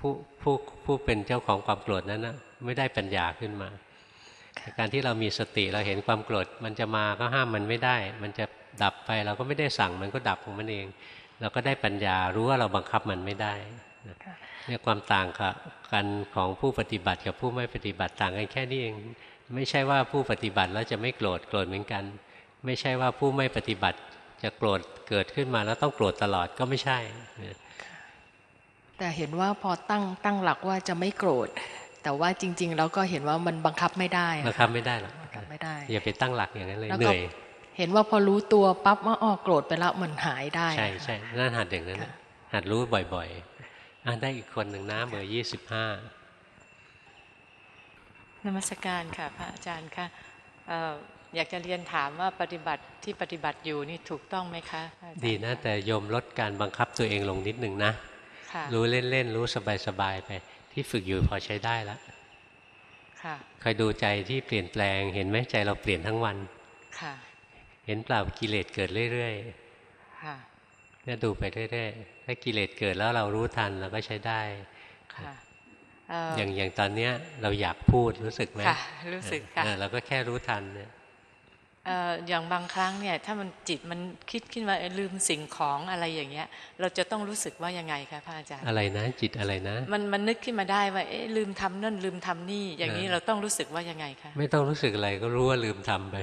ผู้ผู้ผู้เป็นเจ้าของความโกรธนั้นนะไม่ได้ปัญญาขึ้นมา การที่เรามีสติเราเห็นความโกรธมันจะมาก็ห้ามมันไม่ได้ มันจะดับไปเราก็ไม่ได้สั่งมันก็ดับของมันเอง เราก็ได้ปัญญารู้ว่าเราบังคับมันไม่ได้เนี่ยความต่างกันของผู้ปฏิบัติกับผู้ไม่ปฏิบัติต่างกันแค่นี้เอง ไม่ใช่ว่าผู้ปฏิบัติแล้วจะไม่โกรธโกรธเหมือนกัน ไม่ใช่ว่าผู้ไม่ปฏิบัติจะโกรธเกิดขึ้นมาแล้วต้องโกรธตลอดก็ไม่ใช่ แต่เห็นว่าพอตั้งตั้งหลักว่าจะไม่โกรธ แต่ว่าจริงๆเราก็เห็นว่ามันบังคับไม่ได้บังคับไม่ได้หรอกบังคับไม่ได้อย่าไปตั้งหลักอย่างนั้นเลยเหนื่อยเห็นว่าพอรู้ตัวปั๊บว่าอ๋อโกรธไปแล้วมันหายได้ใช่ใช่นั่นหัดอย่างนั้นหัดรู้บ่อยๆอ่าได้อีกคนหนึ่งนะเบอร์ยี่สิบห้านมัสการค่ะพระอาจารย์ค่ะอยากจะเรียนถามว่าปฏิบัติที่ปฏิบัติอยู่นี่ถูกต้องไหมคะ ดีนะแต่โยมลดการบังคับตัวเองลงนิดหนึ่งนะ รู้เล่นๆรู้สบายๆไป ที่ฝึกอยู่พอใช้ได้แล้วคอยดูใจที่เปลี่ยนแปลง เห็นไหมใจเราเปลี่ยนทั้งวันค่ะเห็นเปล่ากิเลสเกิดเรื่อยๆเนี่ยดูไปเรื่อยๆถ้ากิเลสเกิดแล้วเรารู้ทันเราก็ใช้ได้อย่างอย่างตอนเนี้ยเราอยากพูดรู้สึกไหมรู้สึกค่ะเราก็แค่รู้ทันเนี่ย อย่างบางครั้งเนี่ยถ้ามันจิตมันคิดขึ้นมาลืมสิ่งของอะไรอย่างเงี้ย เราจะต้องรู้สึกว่ายังไงคะพระอาจารย์อะไรนะจิตอะไรนะ มันมันนึกขึ้นมาได้ว่าเอ๊ะลืมทำนั่นลืมทำนี่ อย่างนี้เราต้องรู้สึกว่ายังไงคะไม่ต้องรู้สึกอะไรก็รู้ว่าลืมทำไป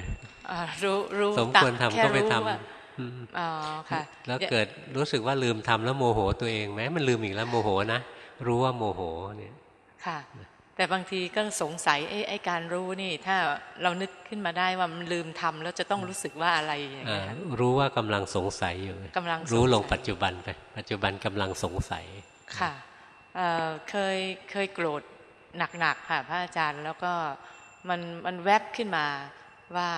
รู้รู้สมควรทำก็ไปทำอ๋อค่ะ แล้วเกิดรู้สึกว่าลืมทำแล้วโมโหตัวเองไหมมันลืมอีกแล้วโมโหนะรู้ว่าโมโหเนี่ยค่ะ แต่บางทีก็สงสัยไอ้การรู้นี่ ถ้าเรานึกขึ้นมาได้ว่ามันลืมทำแล้วจะต้องรู้สึกว่าอะไรอย่างเงี้ยรู้ว่ากำลังสงสัยอยู่กำลังรู้ลงปัจจุบันไป ปัจจุบันกำลังสงสัยค่ะเคยเคยโกรธหนักๆค่ะ พระอาจารย์แล้วก็มันมันแวบขึ้นมาว่า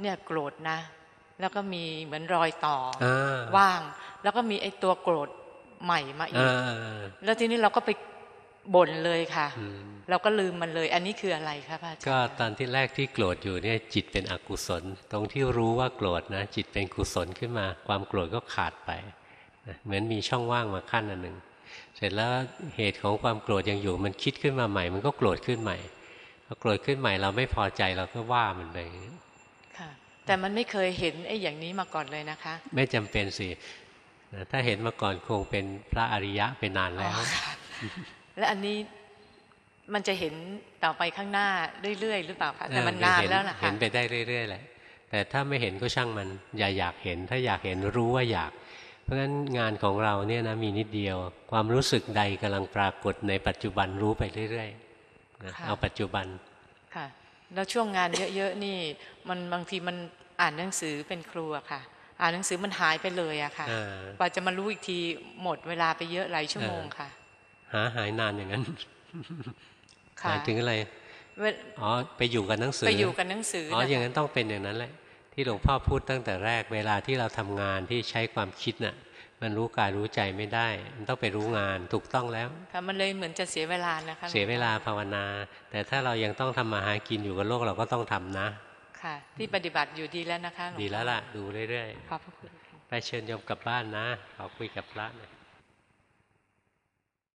เนี่ยโกรธนะ แล้วก็มีเหมือนรอยต่อว่าง แล้วก็มีไอ้ตัวโกรธใหม่มาอีกแล้วทีนี้เราก็ไป บ่นเลยค่ะ เราก็ลืมมันเลย อันนี้คืออะไรคะพระอาจารย์ก็ตอนที่แรกที่โกรธอยู่เนี่ยจิตเป็นอกุศล ตรงที่รู้ว่าโกรธนะ จิตเป็นกุศลขึ้นมา ความโกรธก็ขาดไปเหมือนมีช่องว่างมาขั้นอันหนึ่งเสร็จแล้วเหตุของความโกรธยังอยู่ มันคิดขึ้นมาใหม่ มันก็โกรธขึ้นใหม่พพอโกรธขึ้นใหม่เราไม่พอใจเราก็ว่ามันไปค่ะ แต่มันไม่เคยเห็นไอ้อย่างนี้มาก่อนเลยนะคะ ไม่จำเป็นสิถ้าเห็นมาก่อนคงเป็นพระอริยะเป็นนานแล้ว และอันนี้มันจะเห็นต่อไปข้างหน้าเรื่อยๆหรือเปล่าคะแต่มันนานแล้วนะคะเห็นไปได้เรื่อยๆแหละแต่ถ้าไม่เห็นก็ช่างมันอย่าอยากเห็น ถ้าอยากเห็นรู้ว่าอยาก เพราะฉะนั้นงานของเราเนี่ยนะมีนิดเดียว ความรู้สึกใดกำลังปรากฏในปัจจุบันรู้ไปเรื่อยๆนะเอาปัจจุบันค่ะแล้วช่วงงานเยอะๆนี่มันบางทีมันอ่านหนังสือเป็นครูอะค่ะ อ่านหนังสือมันหายไปเลยอะค่ะกว่าจะมารู้อีกทีหมดเวลาไปเยอะหลายชั่วโมงค่ะ หาหายนานอย่างนั้นหมายถึงอะไรอ๋อไปอยู่กับหนังสือไปอยู่กับหนังสืออ๋ออย่างนั้นต้องเป็นอย่างนั้นแหละ ที่หลวงพ่อพูดตั้งแต่แรก เวลาที่เราทำงานที่ใช้ความคิดน่ะ มันรู้กายรู้ใจไม่ได้ มันต้องไปรู้งานถูกต้องแล้วค่ะมันเลยเหมือนจะเสียเวลานะคะเสียเวลาภาวนา แต่ถ้าเรายังต้องทำมาหากินอยู่กับโลกเราก็ต้องทำนะ ค่ะ ที่ปฏิบัติอยู่ดีแล้วนะคะ ดีแล้วล่ะดูเรื่อยๆขอบพระคุณไปเชิญโยมกลับบ้านนะขอคุยกับพระนะ